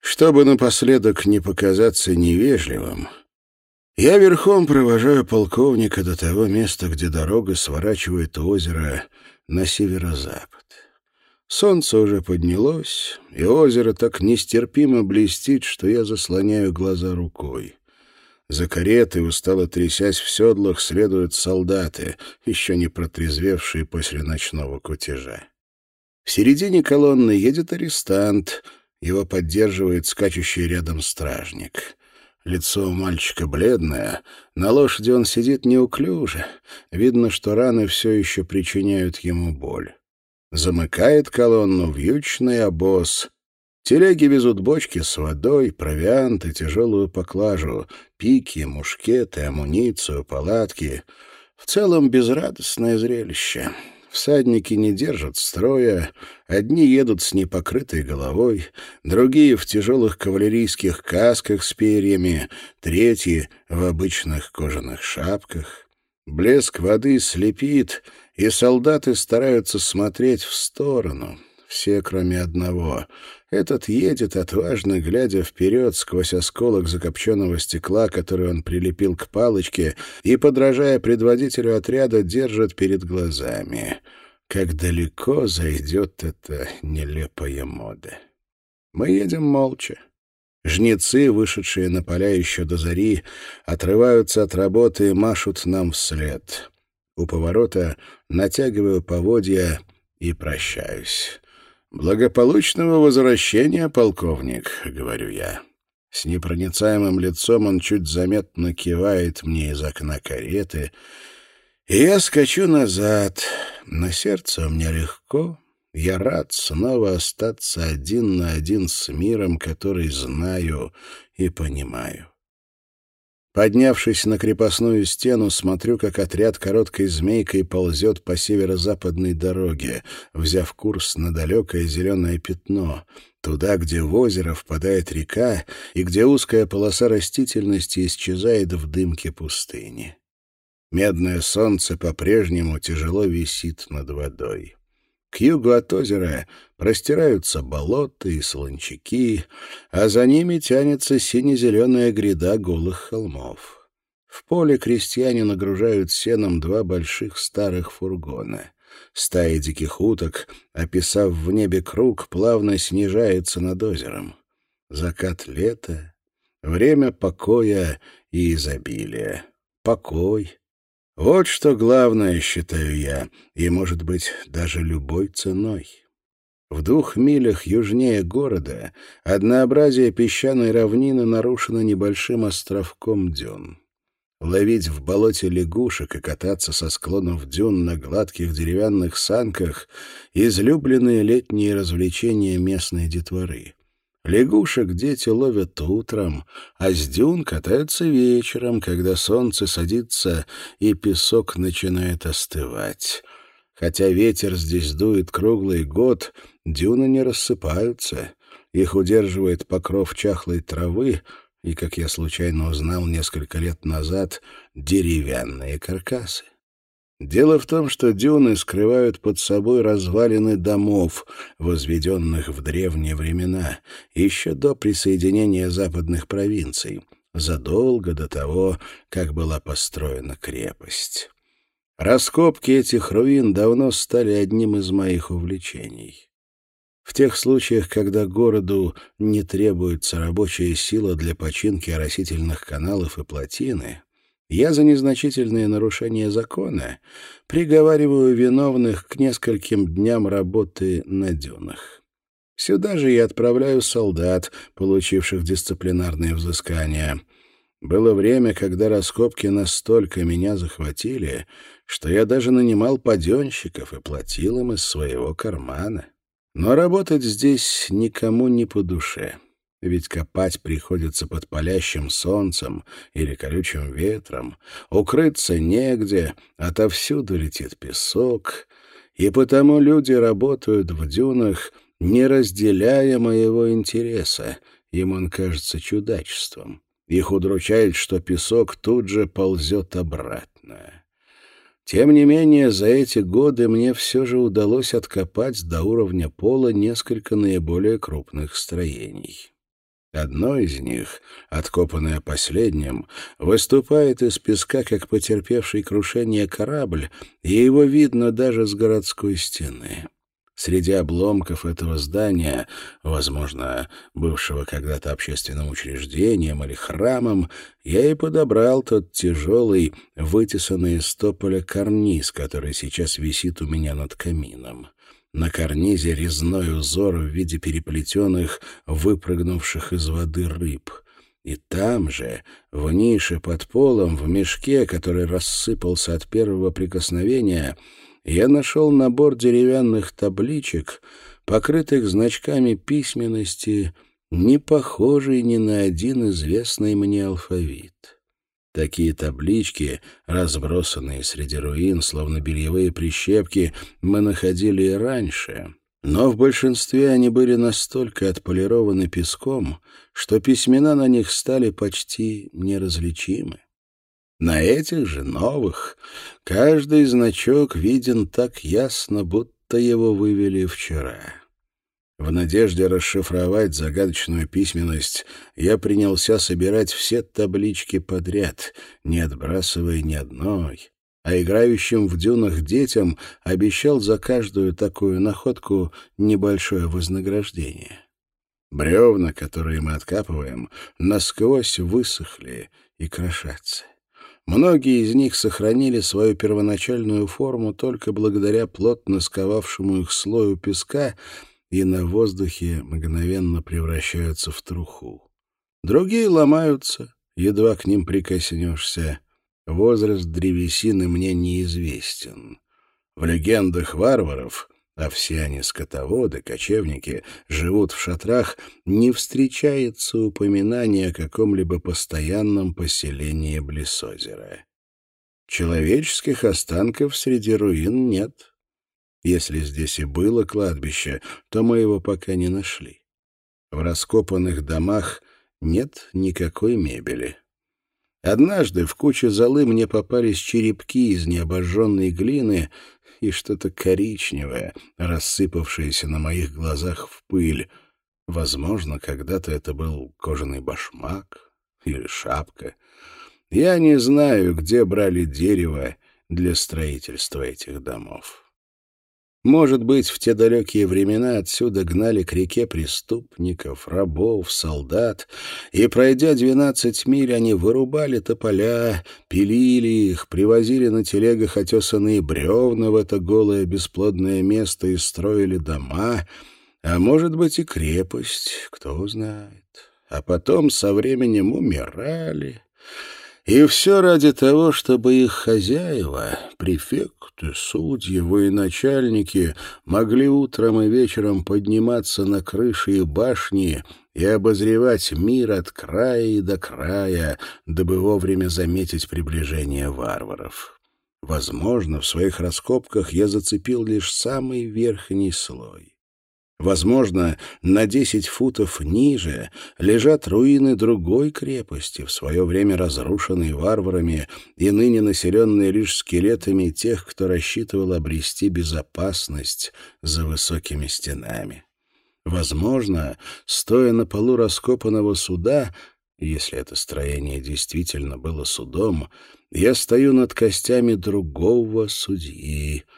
Чтобы напоследок не показаться невежливым, я верхом провожаю полковника до того места, где дорога сворачивает озеро на северо-запад. Солнце уже поднялось, и озеро так нестерпимо блестит, что я заслоняю глаза рукой. За каретой, устало трясясь в седлах, следуют солдаты, еще не протрезвевшие после ночного кутежа. В середине колонны едет арестант, его поддерживает скачущий рядом стражник. Лицо мальчика бледное, на лошади он сидит неуклюже, видно, что раны все еще причиняют ему боль. Замыкает колонну вьючный обоз, Телеги везут бочки с водой, провиант и тяжелую поклажу, пики, мушкеты, амуницию, палатки. В целом безрадостное зрелище. Всадники не держат строя, одни едут с непокрытой головой, другие в тяжелых кавалерийских касках с перьями, третьи в обычных кожаных шапках. Блеск воды слепит, и солдаты стараются смотреть в сторону, все, кроме одного — этот едет, отважно глядя вперед сквозь осколок закопченного стекла, который он прилепил к палочке, и, подражая предводителю отряда, держит перед глазами. Как далеко зайдет эта нелепая мода. Мы едем молча. Жнецы, вышедшие на поля еще до зари, отрываются от работы и машут нам вслед. У поворота натягиваю поводья и прощаюсь. «Благополучного возвращения, полковник», — говорю я. С непроницаемым лицом он чуть заметно кивает мне из окна кареты, и я скачу назад. На сердце у меня легко. Я рад снова остаться один на один с миром, который знаю и понимаю. Поднявшись на крепостную стену, смотрю, как отряд короткой змейкой ползет по северо-западной дороге, взяв курс на далекое зеленое пятно, туда, где в озеро впадает река и где узкая полоса растительности исчезает в дымке пустыни. Медное солнце по-прежнему тяжело висит над водой. К югу от озера простираются болота и солончаки, а за ними тянется сине-зеленая гряда голых холмов. В поле крестьяне нагружают сеном два больших старых фургона. Стая диких уток, описав в небе круг, плавно снижается над озером. Закат лета, время покоя и изобилия. Покой, Вот что главное, считаю я, и, может быть, даже любой ценой. В двух милях южнее города однообразие песчаной равнины нарушено небольшим островком дюн. Ловить в болоте лягушек и кататься со склонов дюн на гладких деревянных санках — излюбленные летние развлечения местной детворы. Лягушек дети ловят утром, а с дюн катаются вечером, когда солнце садится и песок начинает остывать. Хотя ветер здесь дует круглый год, дюны не рассыпаются. Их удерживает покров чахлой травы, и, как я случайно узнал несколько лет назад, деревянные каркасы. Дело в том, что дюны скрывают под собой развалины домов, возведенных в древние времена, еще до присоединения западных провинций, задолго до того, как была построена крепость. Раскопки этих руин давно стали одним из моих увлечений. В тех случаях, когда городу не требуется рабочая сила для починки оросительных каналов и плотины, я за незначительные нарушения закона приговариваю виновных к нескольким дням работы на дюнах. Сюда же я отправляю солдат, получивших дисциплинарные взыскания. Было время, когда раскопки настолько меня захватили, что я даже нанимал паденщиков и платил им из своего кармана. Но работать здесь никому не по душе, ведь копать приходится под палящим солнцем или колючим ветром, укрыться негде, отовсюду летит песок, и потому люди работают в дюнах, не разделяя моего интереса, им он кажется чудачеством. Их удручает, что песок тут же ползет обратно. Тем не менее, за эти годы мне все же удалось откопать до уровня пола несколько наиболее крупных строений. Одно из них, откопанное последним, выступает из песка, как потерпевший крушение корабль, и его видно даже с городской стены. Среди обломков этого здания, возможно, бывшего когда-то общественным учреждением или храмом, я и подобрал тот тяжелый, вытесанный из тополя карниз, который сейчас висит у меня над камином. На карнизе резной узор в виде переплетенных, выпрыгнувших из воды рыб — и там же, в нише под полом, в мешке, который рассыпался от первого прикосновения, я нашел набор деревянных табличек, покрытых значками письменности, не похожий ни на один известный мне алфавит. Такие таблички, разбросанные среди руин, словно бельевые прищепки, мы находили и раньше, но в большинстве они были настолько отполированы песком, что письмена на них стали почти неразличимы. На этих же новых каждый значок виден так ясно, будто его вывели вчера. В надежде расшифровать загадочную письменность я принялся собирать все таблички подряд, не отбрасывая ни одной, а играющим в дюнах детям обещал за каждую такую находку небольшое вознаграждение. Бревна, которые мы откапываем, насквозь высохли и крошатся. Многие из них сохранили свою первоначальную форму только благодаря плотно сковавшему их слою песка и на воздухе мгновенно превращаются в труху. Другие ломаются, едва к ним прикоснешься. Возраст древесины мне неизвестен. В легендах варваров а все они скотоводы, кочевники, живут в шатрах, не встречается упоминания о каком-либо постоянном поселении близ озера. Человеческих останков среди руин нет. Если здесь и было кладбище, то мы его пока не нашли. В раскопанных домах нет никакой мебели. Однажды в куче золы мне попались черепки из необожженной глины, и что-то коричневое, рассыпавшееся на моих глазах в пыль. Возможно, когда-то это был кожаный башмак или шапка. Я не знаю, где брали дерево для строительства этих домов. Может быть, в те далекие времена отсюда гнали к реке преступников, рабов, солдат, и, пройдя двенадцать миль, они вырубали тополя, пилили их, привозили на телегах отесанные бревна в это голое бесплодное место и строили дома, а может быть и крепость, кто знает. А потом со временем умирали, и все ради того, чтобы их хозяева, префекты, судьи, военачальники могли утром и вечером подниматься на крыши и башни и обозревать мир от края до края, дабы вовремя заметить приближение варваров. Возможно, в своих раскопках я зацепил лишь самый верхний слой. Возможно, на десять футов ниже лежат руины другой крепости, в свое время разрушенной варварами и ныне населенной лишь скелетами тех, кто рассчитывал обрести безопасность за высокими стенами. Возможно, стоя на полу раскопанного суда, если это строение действительно было судом, я стою над костями другого судьи —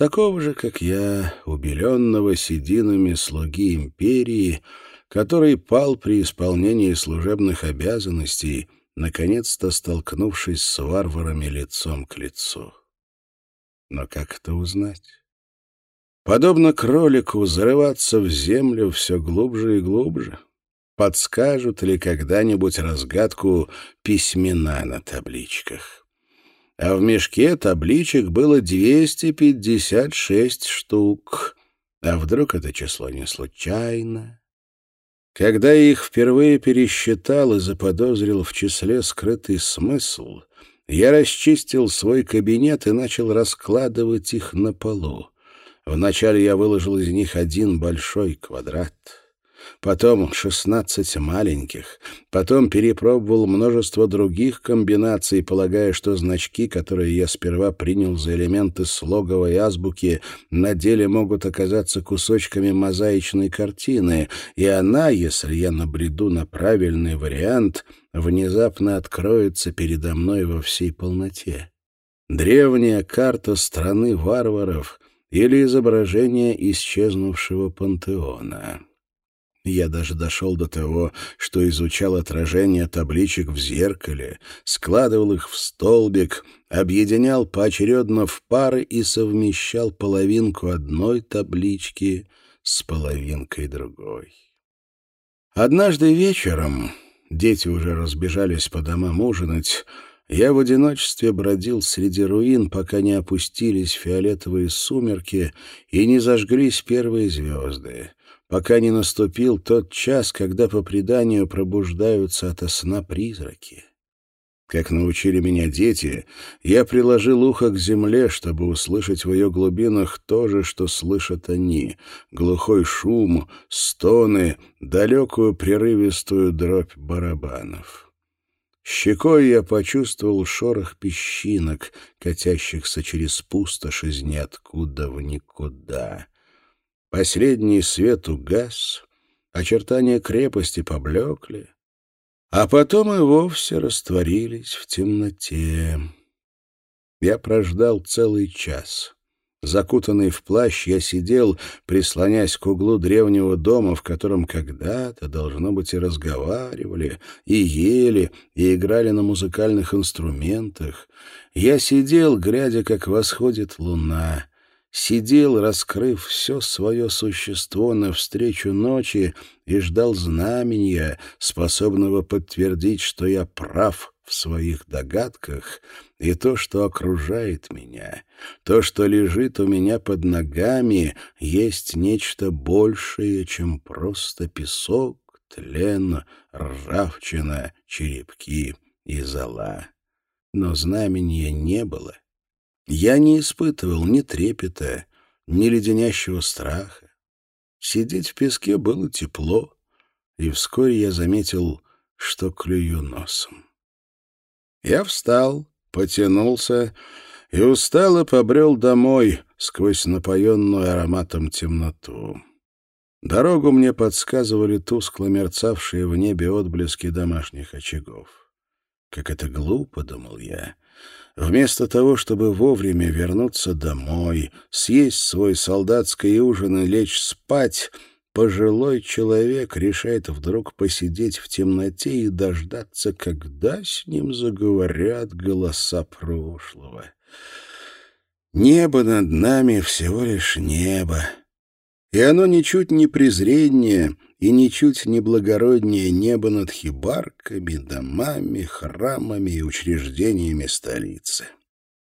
такого же, как я, убеленного сединами слуги империи, который пал при исполнении служебных обязанностей, наконец-то столкнувшись с варварами лицом к лицу. Но как это узнать? Подобно кролику, зарываться в землю все глубже и глубже. Подскажут ли когда-нибудь разгадку письмена на табличках? А в мешке табличек было 256 штук. А вдруг это число не случайно? Когда я их впервые пересчитал и заподозрил в числе скрытый смысл, я расчистил свой кабинет и начал раскладывать их на полу. Вначале я выложил из них один большой квадрат — потом шестнадцать маленьких, потом перепробовал множество других комбинаций, полагая, что значки, которые я сперва принял за элементы слоговой азбуки, на деле могут оказаться кусочками мозаичной картины, и она, если я набреду на правильный вариант, внезапно откроется передо мной во всей полноте. Древняя карта страны варваров или изображение исчезнувшего пантеона. Я даже дошел до того, что изучал отражение табличек в зеркале, складывал их в столбик, объединял поочередно в пары и совмещал половинку одной таблички с половинкой другой. Однажды вечером, дети уже разбежались по домам ужинать, я в одиночестве бродил среди руин, пока не опустились фиолетовые сумерки и не зажглись первые звезды пока не наступил тот час, когда по преданию пробуждаются ото сна призраки. Как научили меня дети, я приложил ухо к земле, чтобы услышать в ее глубинах то же, что слышат они — глухой шум, стоны, далекую прерывистую дробь барабанов. Щекой я почувствовал шорох песчинок, катящихся через пустошь из ниоткуда в никуда. Последний свет угас, очертания крепости поблекли, а потом и вовсе растворились в темноте. Я прождал целый час. Закутанный в плащ, я сидел, прислонясь к углу древнего дома, в котором когда-то, должно быть, и разговаривали, и ели, и играли на музыкальных инструментах. Я сидел, глядя, как восходит луна, сидел, раскрыв все свое существо навстречу ночи и ждал знамения, способного подтвердить, что я прав в своих догадках, и то, что окружает меня, то, что лежит у меня под ногами, есть нечто большее, чем просто песок, тлен, ржавчина, черепки и зола. Но знамения не было, я не испытывал ни трепета, ни леденящего страха. Сидеть в песке было тепло, и вскоре я заметил, что клюю носом. Я встал, потянулся и устало побрел домой сквозь напоенную ароматом темноту. Дорогу мне подсказывали тускло мерцавшие в небе отблески домашних очагов. Как это глупо, — думал я, Вместо того, чтобы вовремя вернуться домой, съесть свой солдатский ужин и лечь спать, пожилой человек решает вдруг посидеть в темноте и дождаться, когда с ним заговорят голоса прошлого. Небо над нами всего лишь небо, и оно ничуть не презрение и ничуть не благороднее небо над хибарками, домами, храмами и учреждениями столицы.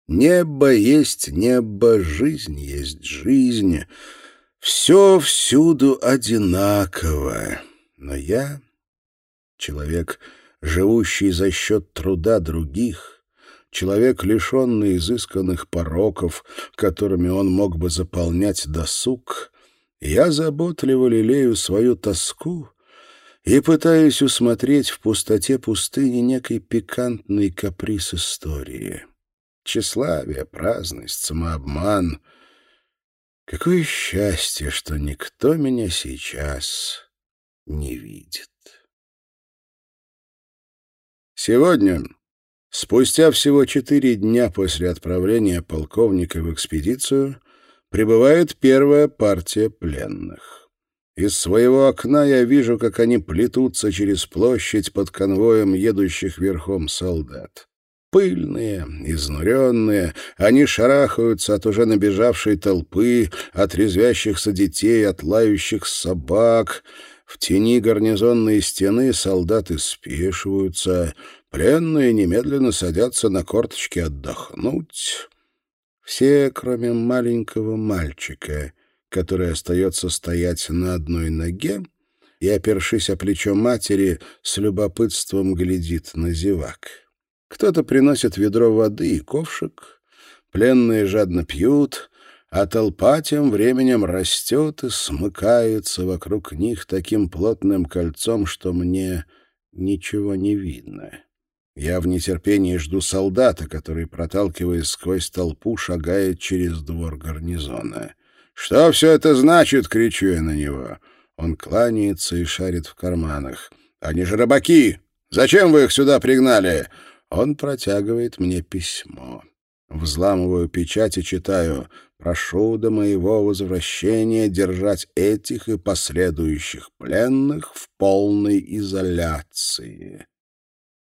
Небо есть небо, жизнь есть жизнь. Все всюду одинаково. Но я — человек, живущий за счет труда других, человек, лишенный изысканных пороков, которыми он мог бы заполнять досуг, я заботливо лелею свою тоску и пытаюсь усмотреть в пустоте пустыни некий пикантный каприз истории. Тщеславие, праздность, самообман. Какое счастье, что никто меня сейчас не видит. Сегодня, спустя всего четыре дня после отправления полковника в экспедицию, прибывает первая партия пленных. Из своего окна я вижу, как они плетутся через площадь под конвоем едущих верхом солдат. Пыльные, изнуренные, они шарахаются от уже набежавшей толпы, от резвящихся детей, от лающих собак. В тени гарнизонной стены солдаты спешиваются, пленные немедленно садятся на корточки отдохнуть. Все, кроме маленького мальчика, который остается стоять на одной ноге и, опершись о плечо матери, с любопытством глядит на зевак. Кто-то приносит ведро воды и ковшик, пленные жадно пьют, а толпа тем временем растет и смыкается вокруг них таким плотным кольцом, что мне ничего не видно. Я в нетерпении жду солдата, который, проталкиваясь сквозь толпу, шагает через двор гарнизона. «Что все это значит?» — кричу я на него. Он кланяется и шарит в карманах. «Они же рыбаки! Зачем вы их сюда пригнали?» Он протягивает мне письмо. Взламываю печать и читаю «Прошу до моего возвращения держать этих и последующих пленных в полной изоляции».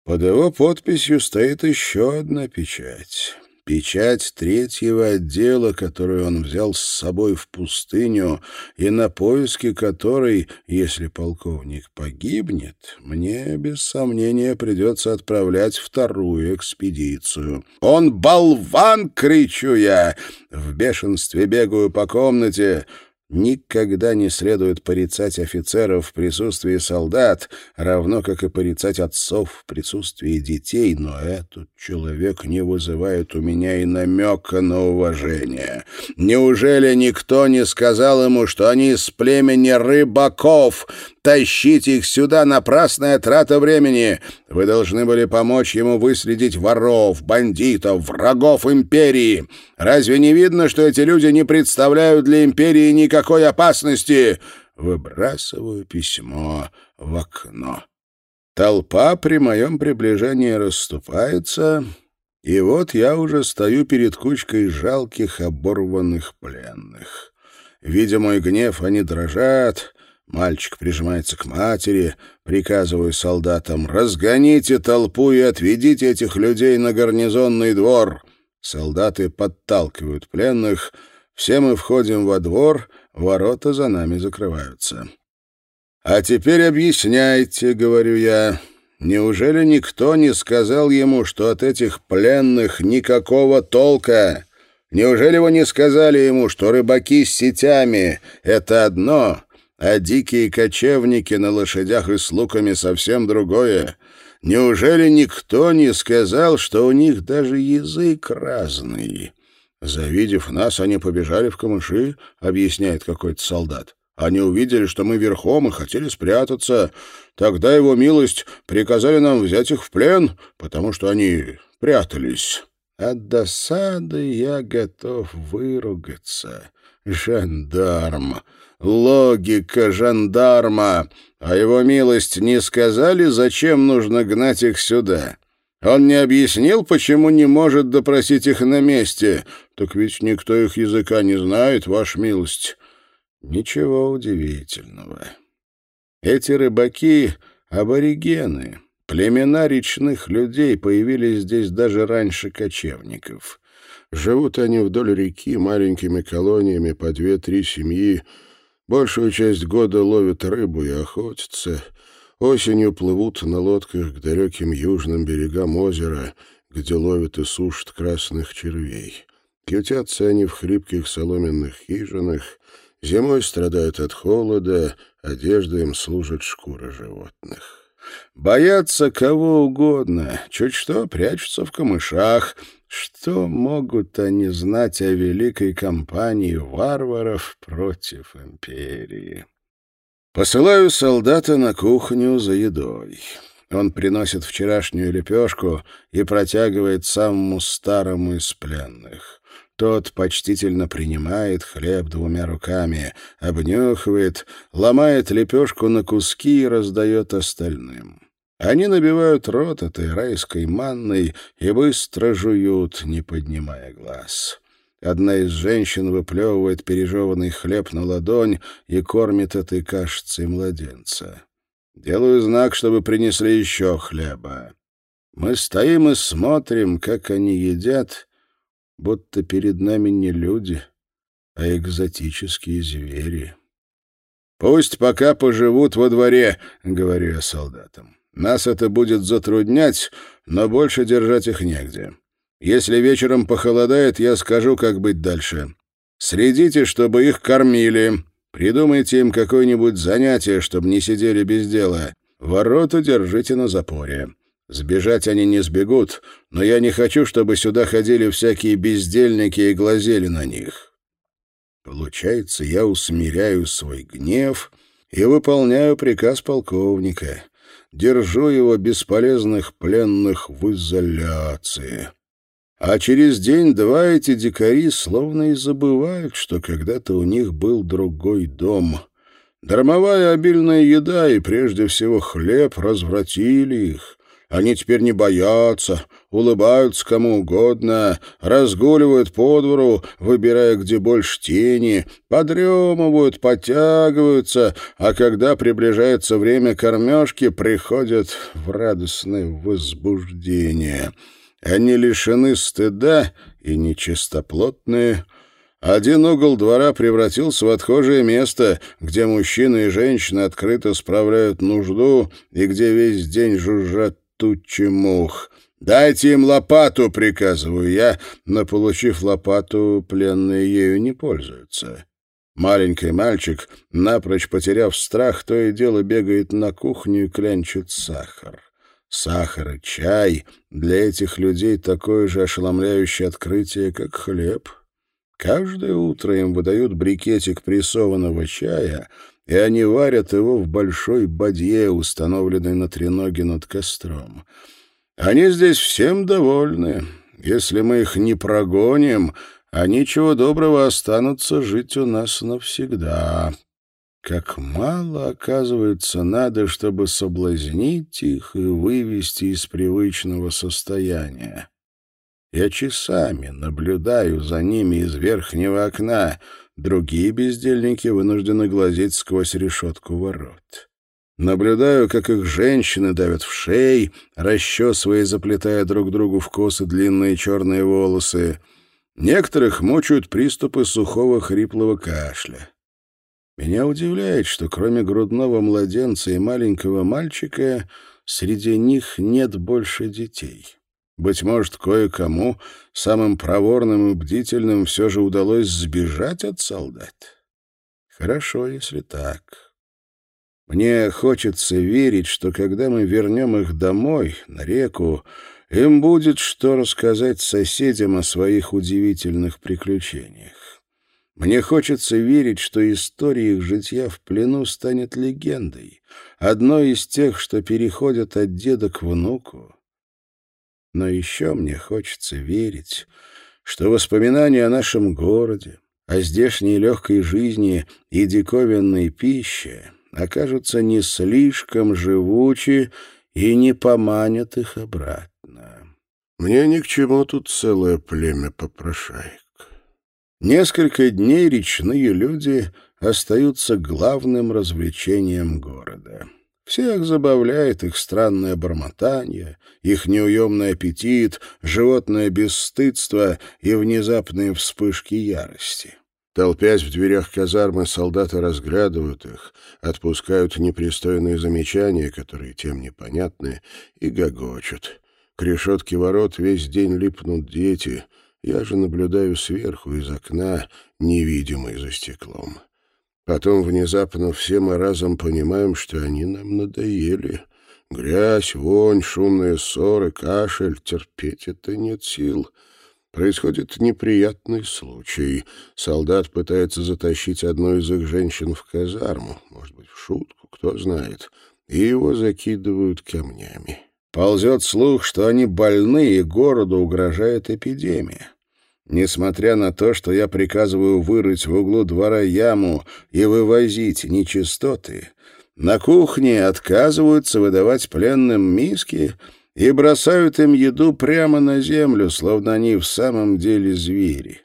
Под его подписью стоит еще одна печать. Печать третьего отдела, которую он взял с собой в пустыню, и на поиски которой, если полковник погибнет, мне, без сомнения, придется отправлять вторую экспедицию. «Он болван!» — кричу я. В бешенстве бегаю по комнате. Никогда не следует порицать офицеров в присутствии солдат, равно как и порицать отцов в присутствии детей, но этот человек не вызывает у меня и намека на уважение. Неужели никто не сказал ему, что они из племени рыбаков, Тащить их сюда — напрасная трата времени. Вы должны были помочь ему выследить воров, бандитов, врагов империи. Разве не видно, что эти люди не представляют для империи никакой опасности? Выбрасываю письмо в окно. Толпа при моем приближении расступается, и вот я уже стою перед кучкой жалких оборванных пленных. Видя мой гнев, они дрожат, Мальчик прижимается к матери, приказываю солдатам «Разгоните толпу и отведите этих людей на гарнизонный двор». Солдаты подталкивают пленных, все мы входим во двор, ворота за нами закрываются. «А теперь объясняйте», — говорю я, — «неужели никто не сказал ему, что от этих пленных никакого толка?» Неужели вы не сказали ему, что рыбаки с сетями — это одно, а дикие кочевники на лошадях и с луками совсем другое. Неужели никто не сказал, что у них даже язык разный? Завидев нас, они побежали в камыши, объясняет какой-то солдат. Они увидели, что мы верхом и хотели спрятаться. Тогда его милость приказали нам взять их в плен, потому что они прятались. От досады я готов выругаться. Жандарм! Логика жандарма! А его милость не сказали, зачем нужно гнать их сюда? Он не объяснил, почему не может допросить их на месте. Так ведь никто их языка не знает, ваша милость. Ничего удивительного. Эти рыбаки — аборигены. Племена речных людей появились здесь даже раньше кочевников. Живут они вдоль реки маленькими колониями по две-три семьи, большую часть года ловят рыбу и охотятся, осенью плывут на лодках к далеким южным берегам озера, где ловят и сушат красных червей. Ютятся они в хлипких соломенных хижинах, зимой страдают от холода, одежда им служит шкура животных. Боятся кого угодно, чуть что прячутся в камышах. Что могут они знать о великой кампании варваров против империи? Посылаю солдата на кухню за едой. Он приносит вчерашнюю лепешку и протягивает самому старому из пленных. Тот почтительно принимает хлеб двумя руками, обнюхивает, ломает лепешку на куски и раздает остальным. Они набивают рот этой райской манной и быстро жуют, не поднимая глаз. Одна из женщин выплевывает пережеванный хлеб на ладонь и кормит этой кашицей младенца. Делаю знак, чтобы принесли еще хлеба. Мы стоим и смотрим, как они едят, будто перед нами не люди, а экзотические звери. «Пусть пока поживут во дворе», — говорю я солдатам. «Нас это будет затруднять, но больше держать их негде. Если вечером похолодает, я скажу, как быть дальше. Следите, чтобы их кормили. Придумайте им какое-нибудь занятие, чтобы не сидели без дела. Ворота держите на запоре. Сбежать они не сбегут, но я не хочу, чтобы сюда ходили всякие бездельники и глазели на них. Получается, я усмиряю свой гнев и выполняю приказ полковника. Держу его бесполезных пленных в изоляции. А через день-два эти дикари словно и забывают, что когда-то у них был другой дом. Дармовая обильная еда и, прежде всего, хлеб развратили их — они теперь не боятся, улыбаются кому угодно, разгуливают по двору, выбирая, где больше тени, подремывают, подтягиваются, а когда приближается время кормежки, приходят в радостное возбуждение. Они лишены стыда и нечистоплотные, один угол двора превратился в отхожее место, где мужчины и женщины открыто справляют нужду и где весь день жужжат тучи мух. «Дайте им лопату!» — приказываю я, но, получив лопату, пленные ею не пользуются. Маленький мальчик, напрочь потеряв страх, то и дело бегает на кухню и клянчит сахар. Сахар и чай для этих людей такое же ошеломляющее открытие, как хлеб. Каждое утро им выдают брикетик прессованного чая — и они варят его в большой бадье, установленной на треноге над костром. Они здесь всем довольны. Если мы их не прогоним, они чего доброго останутся жить у нас навсегда. Как мало, оказывается, надо, чтобы соблазнить их и вывести из привычного состояния. Я часами наблюдаю за ними из верхнего окна — Другие бездельники вынуждены глазеть сквозь решетку ворот. Наблюдаю, как их женщины давят в шеи, расчесывая и заплетая друг другу в косы длинные черные волосы. Некоторых мучают приступы сухого хриплого кашля. Меня удивляет, что кроме грудного младенца и маленького мальчика среди них нет больше детей. Быть может, кое-кому, самым проворным и бдительным, все же удалось сбежать от солдат. Хорошо, если так. Мне хочется верить, что когда мы вернем их домой, на реку, им будет что рассказать соседям о своих удивительных приключениях. Мне хочется верить, что история их житья в плену станет легендой, одной из тех, что переходят от деда к внуку, но еще мне хочется верить, что воспоминания о нашем городе, о здешней легкой жизни и диковинной пище окажутся не слишком живучи и не поманят их обратно. Мне ни к чему тут целое племя попрошаек. Несколько дней речные люди остаются главным развлечением города. Всех забавляет их странное бормотание, их неуемный аппетит, животное бесстыдство и внезапные вспышки ярости. Толпясь в дверях казармы, солдаты разглядывают их, отпускают непристойные замечания, которые тем непонятны, и гогочут. К решетке ворот весь день липнут дети. Я же наблюдаю сверху из окна, невидимый за стеклом. Потом внезапно все мы разом понимаем, что они нам надоели. Грязь, вонь, шумные ссоры, кашель — терпеть это нет сил. Происходит неприятный случай. Солдат пытается затащить одну из их женщин в казарму, может быть, в шутку, кто знает, и его закидывают камнями. Ползет слух, что они больны, и городу угрожает эпидемия. Несмотря на то, что я приказываю вырыть в углу двора яму и вывозить нечистоты, на кухне отказываются выдавать пленным миски и бросают им еду прямо на землю, словно они в самом деле звери.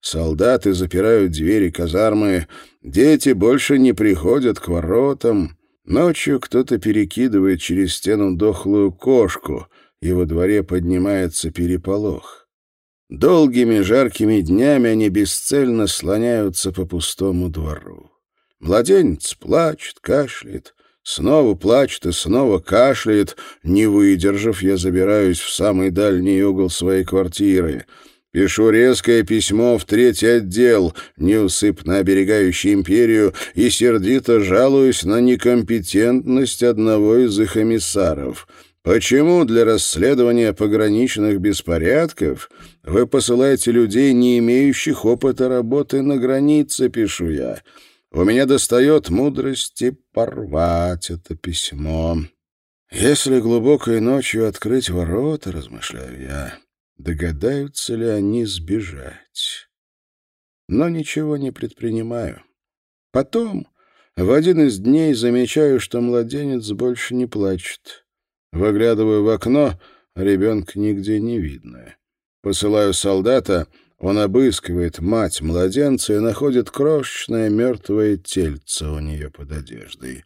Солдаты запирают двери казармы, дети больше не приходят к воротам. Ночью кто-то перекидывает через стену дохлую кошку, и во дворе поднимается переполох. Долгими жаркими днями они бесцельно слоняются по пустому двору. Младенец плачет, кашляет, снова плачет и снова кашляет. Не выдержав, я забираюсь в самый дальний угол своей квартиры. Пишу резкое письмо в третий отдел, неусыпно оберегающий империю, и сердито жалуюсь на некомпетентность одного из их эмиссаров — Почему для расследования пограничных беспорядков вы посылаете людей, не имеющих опыта работы на границе, пишу я. У меня достает мудрости порвать это письмо. Если глубокой ночью открыть ворота, размышляю я, догадаются ли они сбежать? Но ничего не предпринимаю. Потом, в один из дней, замечаю, что младенец больше не плачет. Выглядываю в окно, ребенка нигде не видно. Посылаю солдата, он обыскивает мать младенца и находит крошечное мертвое тельце у нее под одеждой.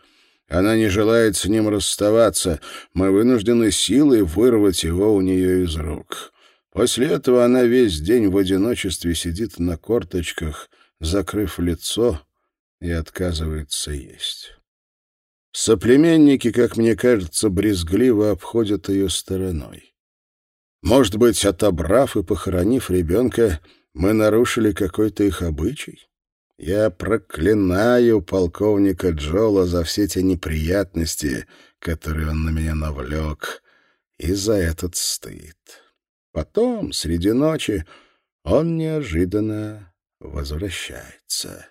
Она не желает с ним расставаться. Мы вынуждены силой вырвать его у нее из рук. После этого она весь день в одиночестве сидит на корточках, закрыв лицо, и отказывается есть. Соплеменники, как мне кажется, брезгливо обходят ее стороной. Может быть, отобрав и похоронив ребенка, мы нарушили какой-то их обычай? Я проклинаю полковника Джола за все те неприятности, которые он на меня навлек, и за этот стыд. Потом, среди ночи, он неожиданно возвращается.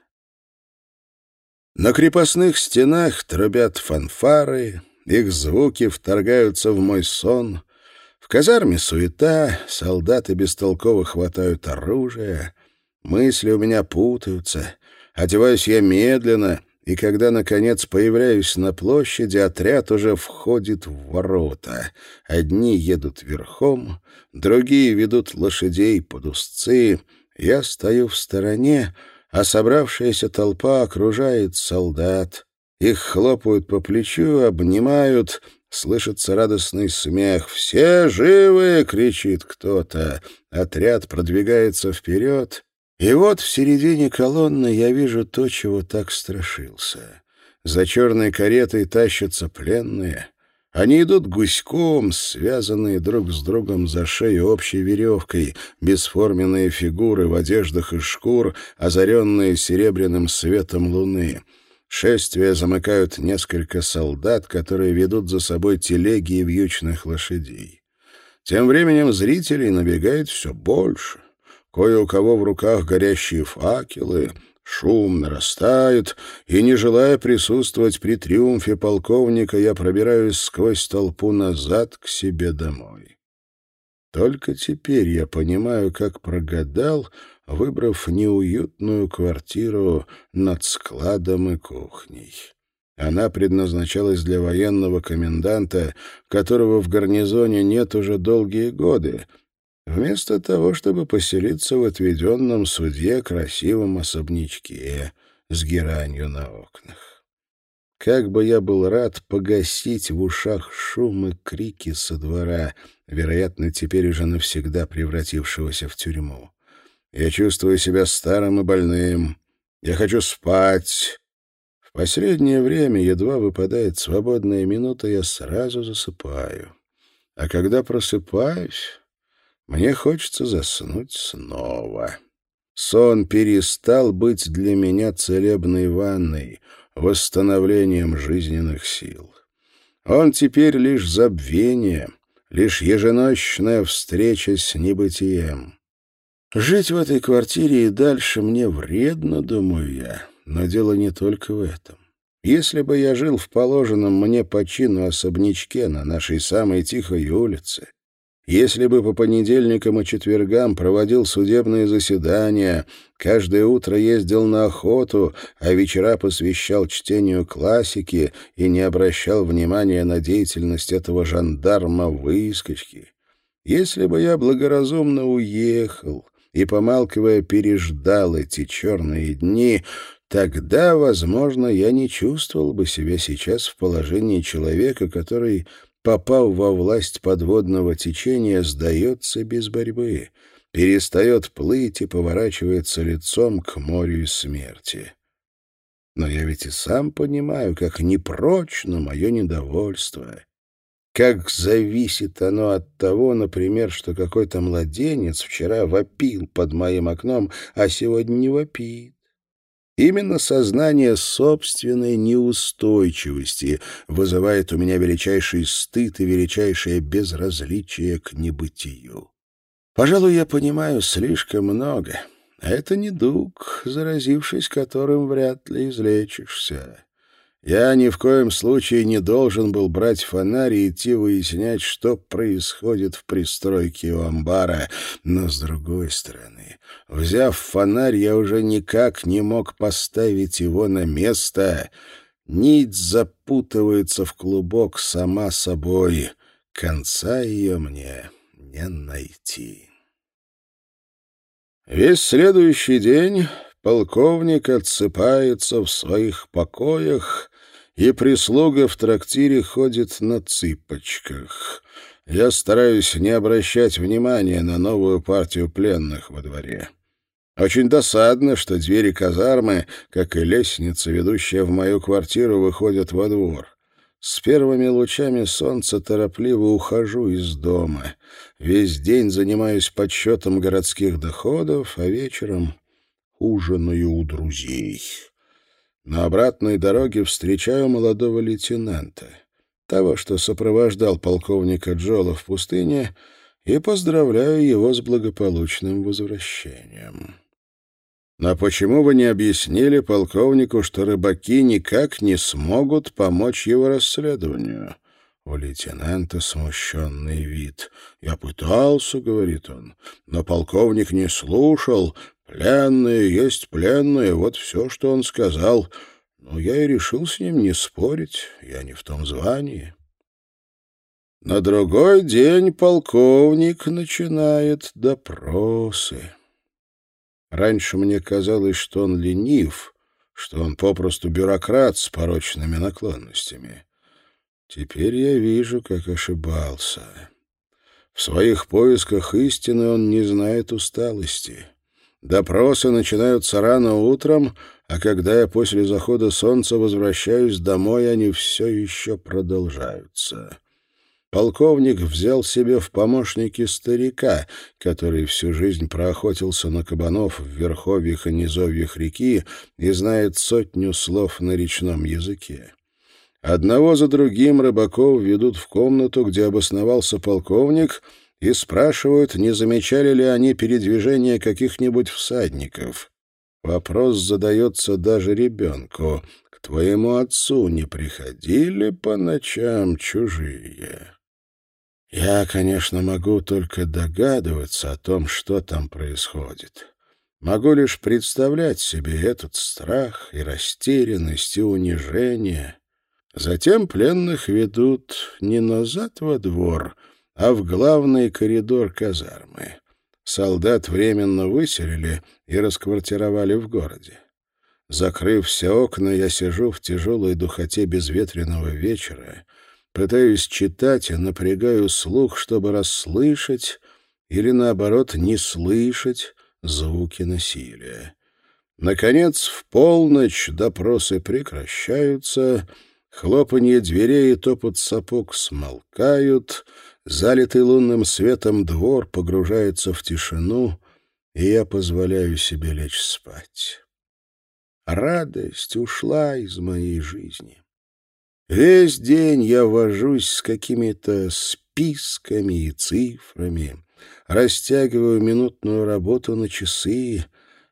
На крепостных стенах трубят фанфары, их звуки вторгаются в мой сон. Казарме суета, солдаты бестолково хватают оружие. Мысли у меня путаются. Одеваюсь я медленно, и когда, наконец, появляюсь на площади, отряд уже входит в ворота. Одни едут верхом, другие ведут лошадей под узцы. Я стою в стороне, а собравшаяся толпа окружает солдат. Их хлопают по плечу, обнимают, слышится радостный смех. «Все живы!» — кричит кто-то. Отряд продвигается вперед. И вот в середине колонны я вижу то, чего так страшился. За черной каретой тащатся пленные. Они идут гуськом, связанные друг с другом за шею общей веревкой, бесформенные фигуры в одеждах из шкур, озаренные серебряным светом луны. Шествие замыкают несколько солдат, которые ведут за собой телеги и вьючных лошадей. Тем временем зрителей набегает все больше. Кое у кого в руках горящие факелы — Шум нарастает, и, не желая присутствовать при триумфе полковника, я пробираюсь сквозь толпу назад к себе домой. Только теперь я понимаю, как прогадал, выбрав неуютную квартиру над складом и кухней. Она предназначалась для военного коменданта, которого в гарнизоне нет уже долгие годы, вместо того, чтобы поселиться в отведенном суде красивом особнячке с геранью на окнах. Как бы я был рад погасить в ушах шум и крики со двора, вероятно, теперь уже навсегда превратившегося в тюрьму. Я чувствую себя старым и больным. Я хочу спать. В последнее время едва выпадает свободная минута, я сразу засыпаю. А когда просыпаюсь, мне хочется заснуть снова. Сон перестал быть для меня целебной ванной, восстановлением жизненных сил. Он теперь лишь забвение, лишь еженочная встреча с небытием. Жить в этой квартире и дальше мне вредно, думаю я, но дело не только в этом. Если бы я жил в положенном мне по чину особнячке на нашей самой тихой улице, если бы по понедельникам и четвергам проводил судебные заседания, каждое утро ездил на охоту, а вечера посвящал чтению классики и не обращал внимания на деятельность этого жандарма-выскочки, если бы я благоразумно уехал, и, помалкивая, переждал эти черные дни, тогда, возможно, я не чувствовал бы себя сейчас в положении человека, который, попав во власть подводного течения, сдается без борьбы, перестает плыть и поворачивается лицом к морю смерти. Но я ведь и сам понимаю, как непрочно мое недовольство, как зависит оно от того, например, что какой-то младенец вчера вопил под моим окном, а сегодня не вопит. Именно сознание собственной неустойчивости вызывает у меня величайший стыд и величайшее безразличие к небытию. Пожалуй, я понимаю слишком много. Это недуг, заразившись которым вряд ли излечишься. Я ни в коем случае не должен был брать фонарь и идти выяснять, что происходит в пристройке у амбара. Но, с другой стороны, взяв фонарь, я уже никак не мог поставить его на место. Нить запутывается в клубок сама собой. Конца ее мне не найти. Весь следующий день полковник отсыпается в своих покоях и прислуга в трактире ходит на цыпочках. Я стараюсь не обращать внимания на новую партию пленных во дворе. Очень досадно, что двери казармы, как и лестница, ведущая в мою квартиру, выходят во двор. С первыми лучами солнца торопливо ухожу из дома. Весь день занимаюсь подсчетом городских доходов, а вечером ужинаю у друзей. На обратной дороге встречаю молодого лейтенанта, того, что сопровождал полковника Джола в пустыне, и поздравляю его с благополучным возвращением. Но почему вы не объяснили полковнику, что рыбаки никак не смогут помочь его расследованию? У лейтенанта смущенный вид. «Я пытался», — говорит он, — «но полковник не слушал, Пленные есть пленные, вот все, что он сказал. Но я и решил с ним не спорить, я не в том звании. На другой день полковник начинает допросы. Раньше мне казалось, что он ленив, что он попросту бюрократ с порочными наклонностями. Теперь я вижу, как ошибался. В своих поисках истины он не знает усталости. Допросы начинаются рано утром, а когда я после захода солнца возвращаюсь домой, они все еще продолжаются. Полковник взял себе в помощники старика, который всю жизнь проохотился на кабанов в верховьях и низовьях реки и знает сотню слов на речном языке. Одного за другим рыбаков ведут в комнату, где обосновался полковник — и спрашивают, не замечали ли они передвижения каких-нибудь всадников. Вопрос задается даже ребенку. К твоему отцу не приходили по ночам чужие? Я, конечно, могу только догадываться о том, что там происходит. Могу лишь представлять себе этот страх и растерянность и унижение. Затем пленных ведут не назад во двор — а в главный коридор казармы. Солдат временно выселили и расквартировали в городе. Закрыв все окна, я сижу в тяжелой духоте безветренного вечера, пытаюсь читать и напрягаю слух, чтобы расслышать или, наоборот, не слышать звуки насилия. Наконец, в полночь допросы прекращаются, хлопанье дверей и топот сапог смолкают, залитый лунным светом двор погружается в тишину, и я позволяю себе лечь спать. Радость ушла из моей жизни. Весь день я вожусь с какими-то списками и цифрами, растягиваю минутную работу на часы,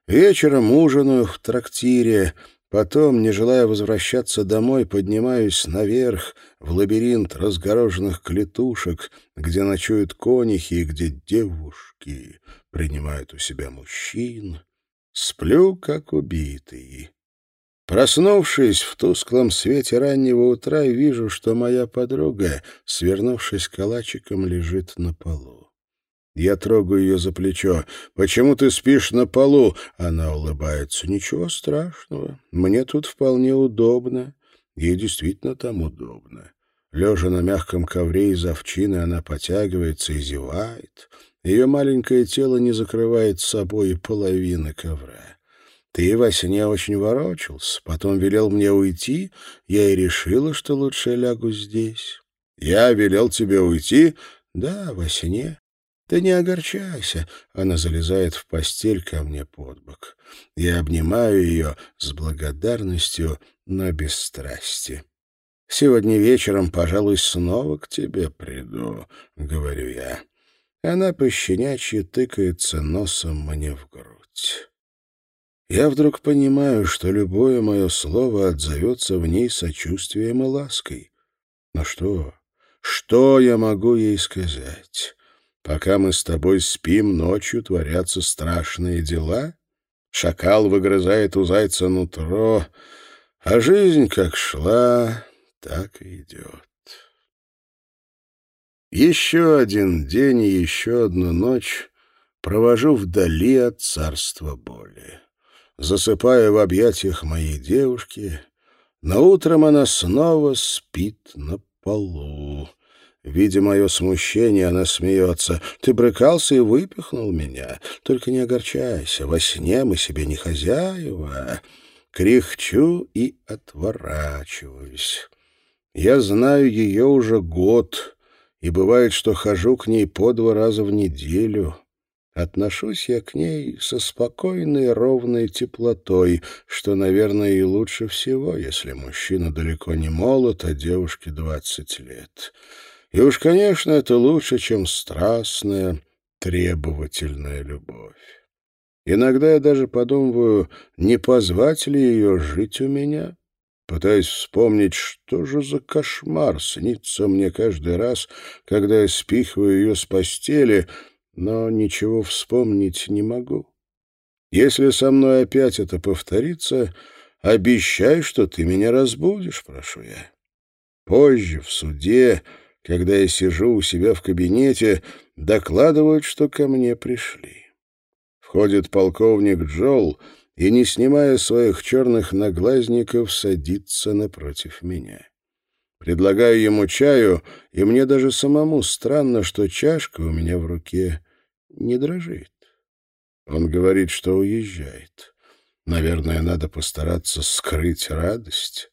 вечером ужинаю в трактире, потом, не желая возвращаться домой, поднимаюсь наверх, в лабиринт разгороженных клетушек, где ночуют конихи и где девушки принимают у себя мужчин. Сплю, как убитый. Проснувшись в тусклом свете раннего утра, вижу, что моя подруга, свернувшись калачиком, лежит на полу. Я трогаю ее за плечо. «Почему ты спишь на полу?» Она улыбается. «Ничего страшного. Мне тут вполне удобно». Ей действительно там удобно. Лежа на мягком ковре из овчины, она потягивается и зевает. Ее маленькое тело не закрывает собой и половины ковра. Ты во сне очень ворочался, потом велел мне уйти, я и решила, что лучше лягу здесь. Я велел тебе уйти? Да, во сне. Ты не огорчайся. Она залезает в постель ко мне под бок. Я обнимаю ее с благодарностью, но без страсти. Сегодня вечером, пожалуй, снова к тебе приду, — говорю я. Она пощенячьи тыкается носом мне в грудь. Я вдруг понимаю, что любое мое слово отзовется в ней сочувствием и лаской. Но что? Что я могу ей сказать? Пока мы с тобой спим, ночью творятся страшные дела. Шакал выгрызает у зайца нутро, а жизнь как шла, так и идет. Еще один день и еще одну ночь провожу вдали от царства боли засыпая в объятиях моей девушки, но утром она снова спит на полу. Видя мое смущение, она смеется. «Ты брыкался и выпихнул меня. Только не огорчайся, во сне мы себе не хозяева». Кряхчу и отворачиваюсь. Я знаю ее уже год, и бывает, что хожу к ней по два раза в неделю. Отношусь я к ней со спокойной ровной теплотой, что, наверное, и лучше всего, если мужчина далеко не молод, а девушке двадцать лет. И уж, конечно, это лучше, чем страстная, требовательная любовь. Иногда я даже подумываю, не позвать ли ее жить у меня, пытаясь вспомнить, что же за кошмар снится мне каждый раз, когда я спихиваю ее с постели — но ничего вспомнить не могу. Если со мной опять это повторится, обещай, что ты меня разбудишь, прошу я. Позже, в суде, когда я сижу у себя в кабинете, докладывают, что ко мне пришли. Входит полковник Джол и, не снимая своих черных наглазников, садится напротив меня. Предлагаю ему чаю, и мне даже самому странно, что чашка у меня в руке не дрожит. Он говорит, что уезжает. Наверное, надо постараться скрыть радость.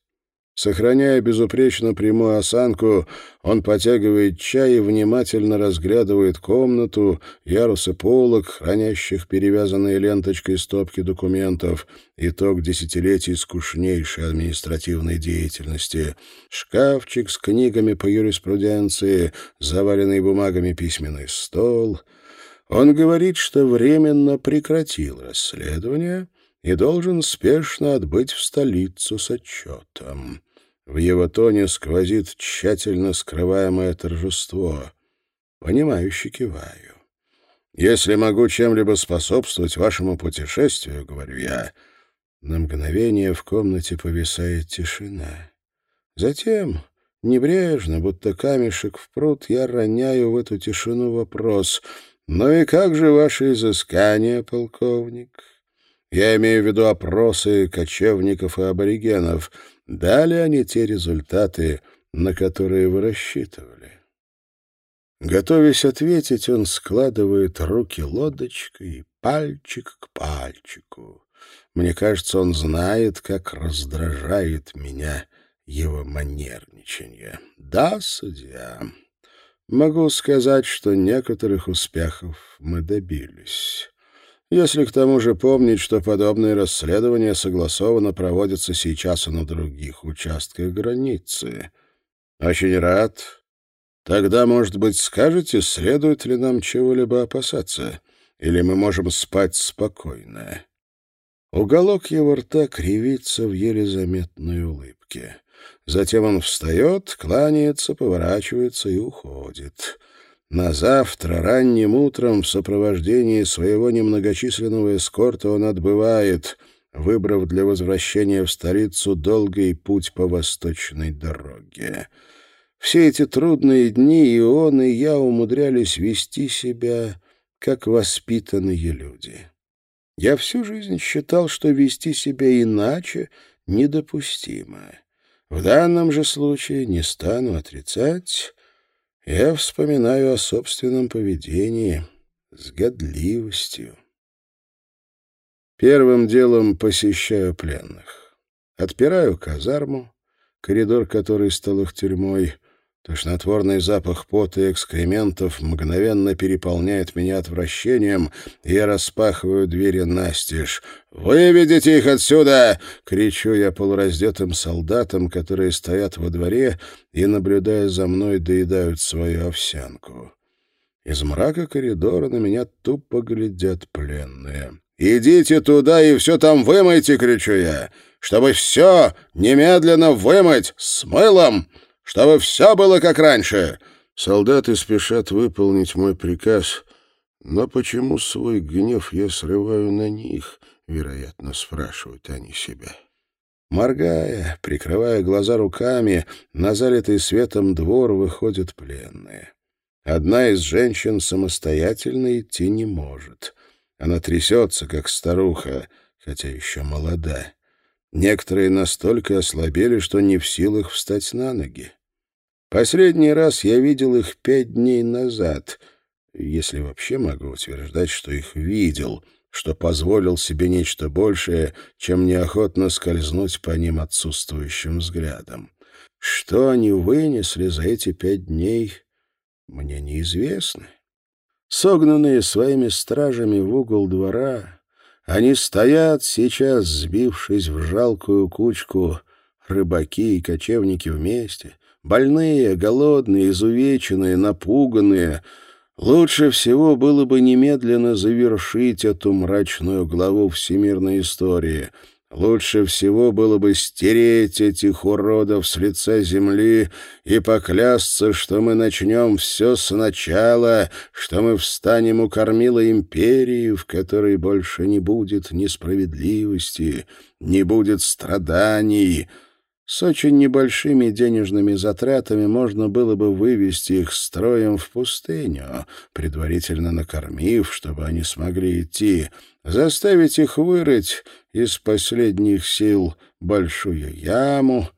Сохраняя безупречно прямую осанку, он потягивает чай и внимательно разглядывает комнату, ярусы полок, хранящих перевязанные ленточкой стопки документов, итог десятилетий скучнейшей административной деятельности, шкафчик с книгами по юриспруденции, заваленный бумагами письменный стол. Он говорит, что временно прекратил расследование и должен спешно отбыть в столицу с отчетом. В его тоне сквозит тщательно скрываемое торжество. Понимающе киваю. «Если могу чем-либо способствовать вашему путешествию, — говорю я, — на мгновение в комнате повисает тишина. Затем, небрежно, будто камешек в пруд, я роняю в эту тишину вопрос. «Ну и как же ваши изыскания, полковник? Я имею в виду опросы кочевников и аборигенов. Дали они те результаты, на которые вы рассчитывали?» Готовясь ответить, он складывает руки лодочкой, пальчик к пальчику. Мне кажется, он знает, как раздражает меня его манерничание. Да, судья, могу сказать, что некоторых успехов мы добились. Если к тому же помнить, что подобные расследования согласованно проводятся сейчас и на других участках границы. Очень рад. Тогда, может быть, скажете, следует ли нам чего-либо опасаться, или мы можем спать спокойно? Уголок его рта кривится в еле заметной улыбке. Затем он встает, кланяется, поворачивается и уходит. На завтра ранним утром в сопровождении своего немногочисленного эскорта он отбывает, выбрав для возвращения в столицу долгий путь по восточной дороге. Все эти трудные дни и он, и я умудрялись вести себя, как воспитанные люди. Я всю жизнь считал, что вести себя иначе недопустимо. В данном же случае не стану отрицать, я вспоминаю о собственном поведении с годливостью. Первым делом посещаю пленных. Отпираю казарму, коридор которой стал их тюрьмой, Тошнотворный запах пота и экскрементов мгновенно переполняет меня отвращением, и я распахиваю двери настежь. «Выведите их отсюда!» — кричу я полураздетым солдатам, которые стоят во дворе и, наблюдая за мной, доедают свою овсянку. Из мрака коридора на меня тупо глядят пленные. «Идите туда и все там вымойте!» — кричу я. «Чтобы все немедленно вымыть с мылом!» Чтобы все было как раньше. Солдаты спешат выполнить мой приказ, но почему свой гнев я срываю на них, вероятно, спрашивают они себя. Моргая, прикрывая глаза руками, на залитый светом двор выходят пленные. Одна из женщин самостоятельно идти не может. Она трясется, как старуха, хотя еще молода. Некоторые настолько ослабели, что не в силах встать на ноги. Последний раз я видел их пять дней назад, если вообще могу утверждать, что их видел, что позволил себе нечто большее, чем неохотно скользнуть по ним отсутствующим взглядом. Что они вынесли за эти пять дней, мне неизвестно. Согнанные своими стражами в угол двора, они стоят сейчас, сбившись в жалкую кучку, рыбаки и кочевники вместе — Больные, голодные, изувеченные, напуганные. Лучше всего было бы немедленно завершить эту мрачную главу всемирной истории. Лучше всего было бы стереть этих уродов с лица земли и поклясться, что мы начнем все сначала, что мы встанем у кормила империи, в которой больше не будет несправедливости, не будет страданий, с очень небольшими денежными затратами можно было бы вывести их строем в пустыню, предварительно накормив, чтобы они смогли идти, заставить их вырыть из последних сил большую яму,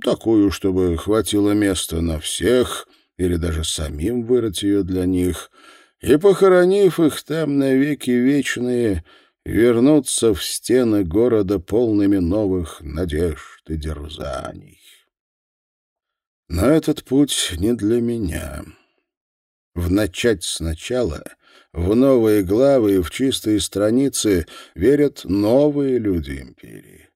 такую, чтобы хватило места на всех, или даже самим вырыть ее для них, и, похоронив их там навеки вечные, вернуться в стены города полными новых надежд и дерзаний. Но этот путь не для меня. В начать сначала, в новые главы и в чистые страницы верят новые люди империи.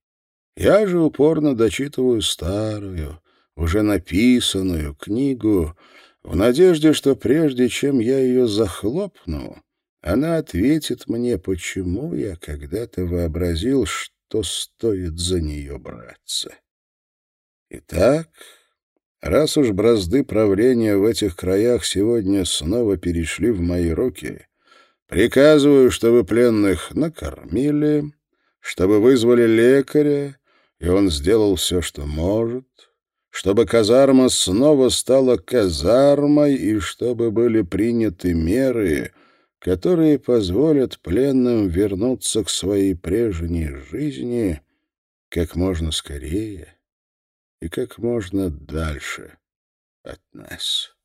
Я же упорно дочитываю старую, уже написанную книгу, в надежде, что прежде чем я ее захлопну, она ответит мне, почему я когда-то вообразил, что стоит за нее браться. Итак, раз уж бразды правления в этих краях сегодня снова перешли в мои руки, приказываю, чтобы пленных накормили, чтобы вызвали лекаря, и он сделал все, что может, чтобы казарма снова стала казармой и чтобы были приняты меры — которые позволят пленным вернуться к своей прежней жизни как можно скорее и как можно дальше от нас.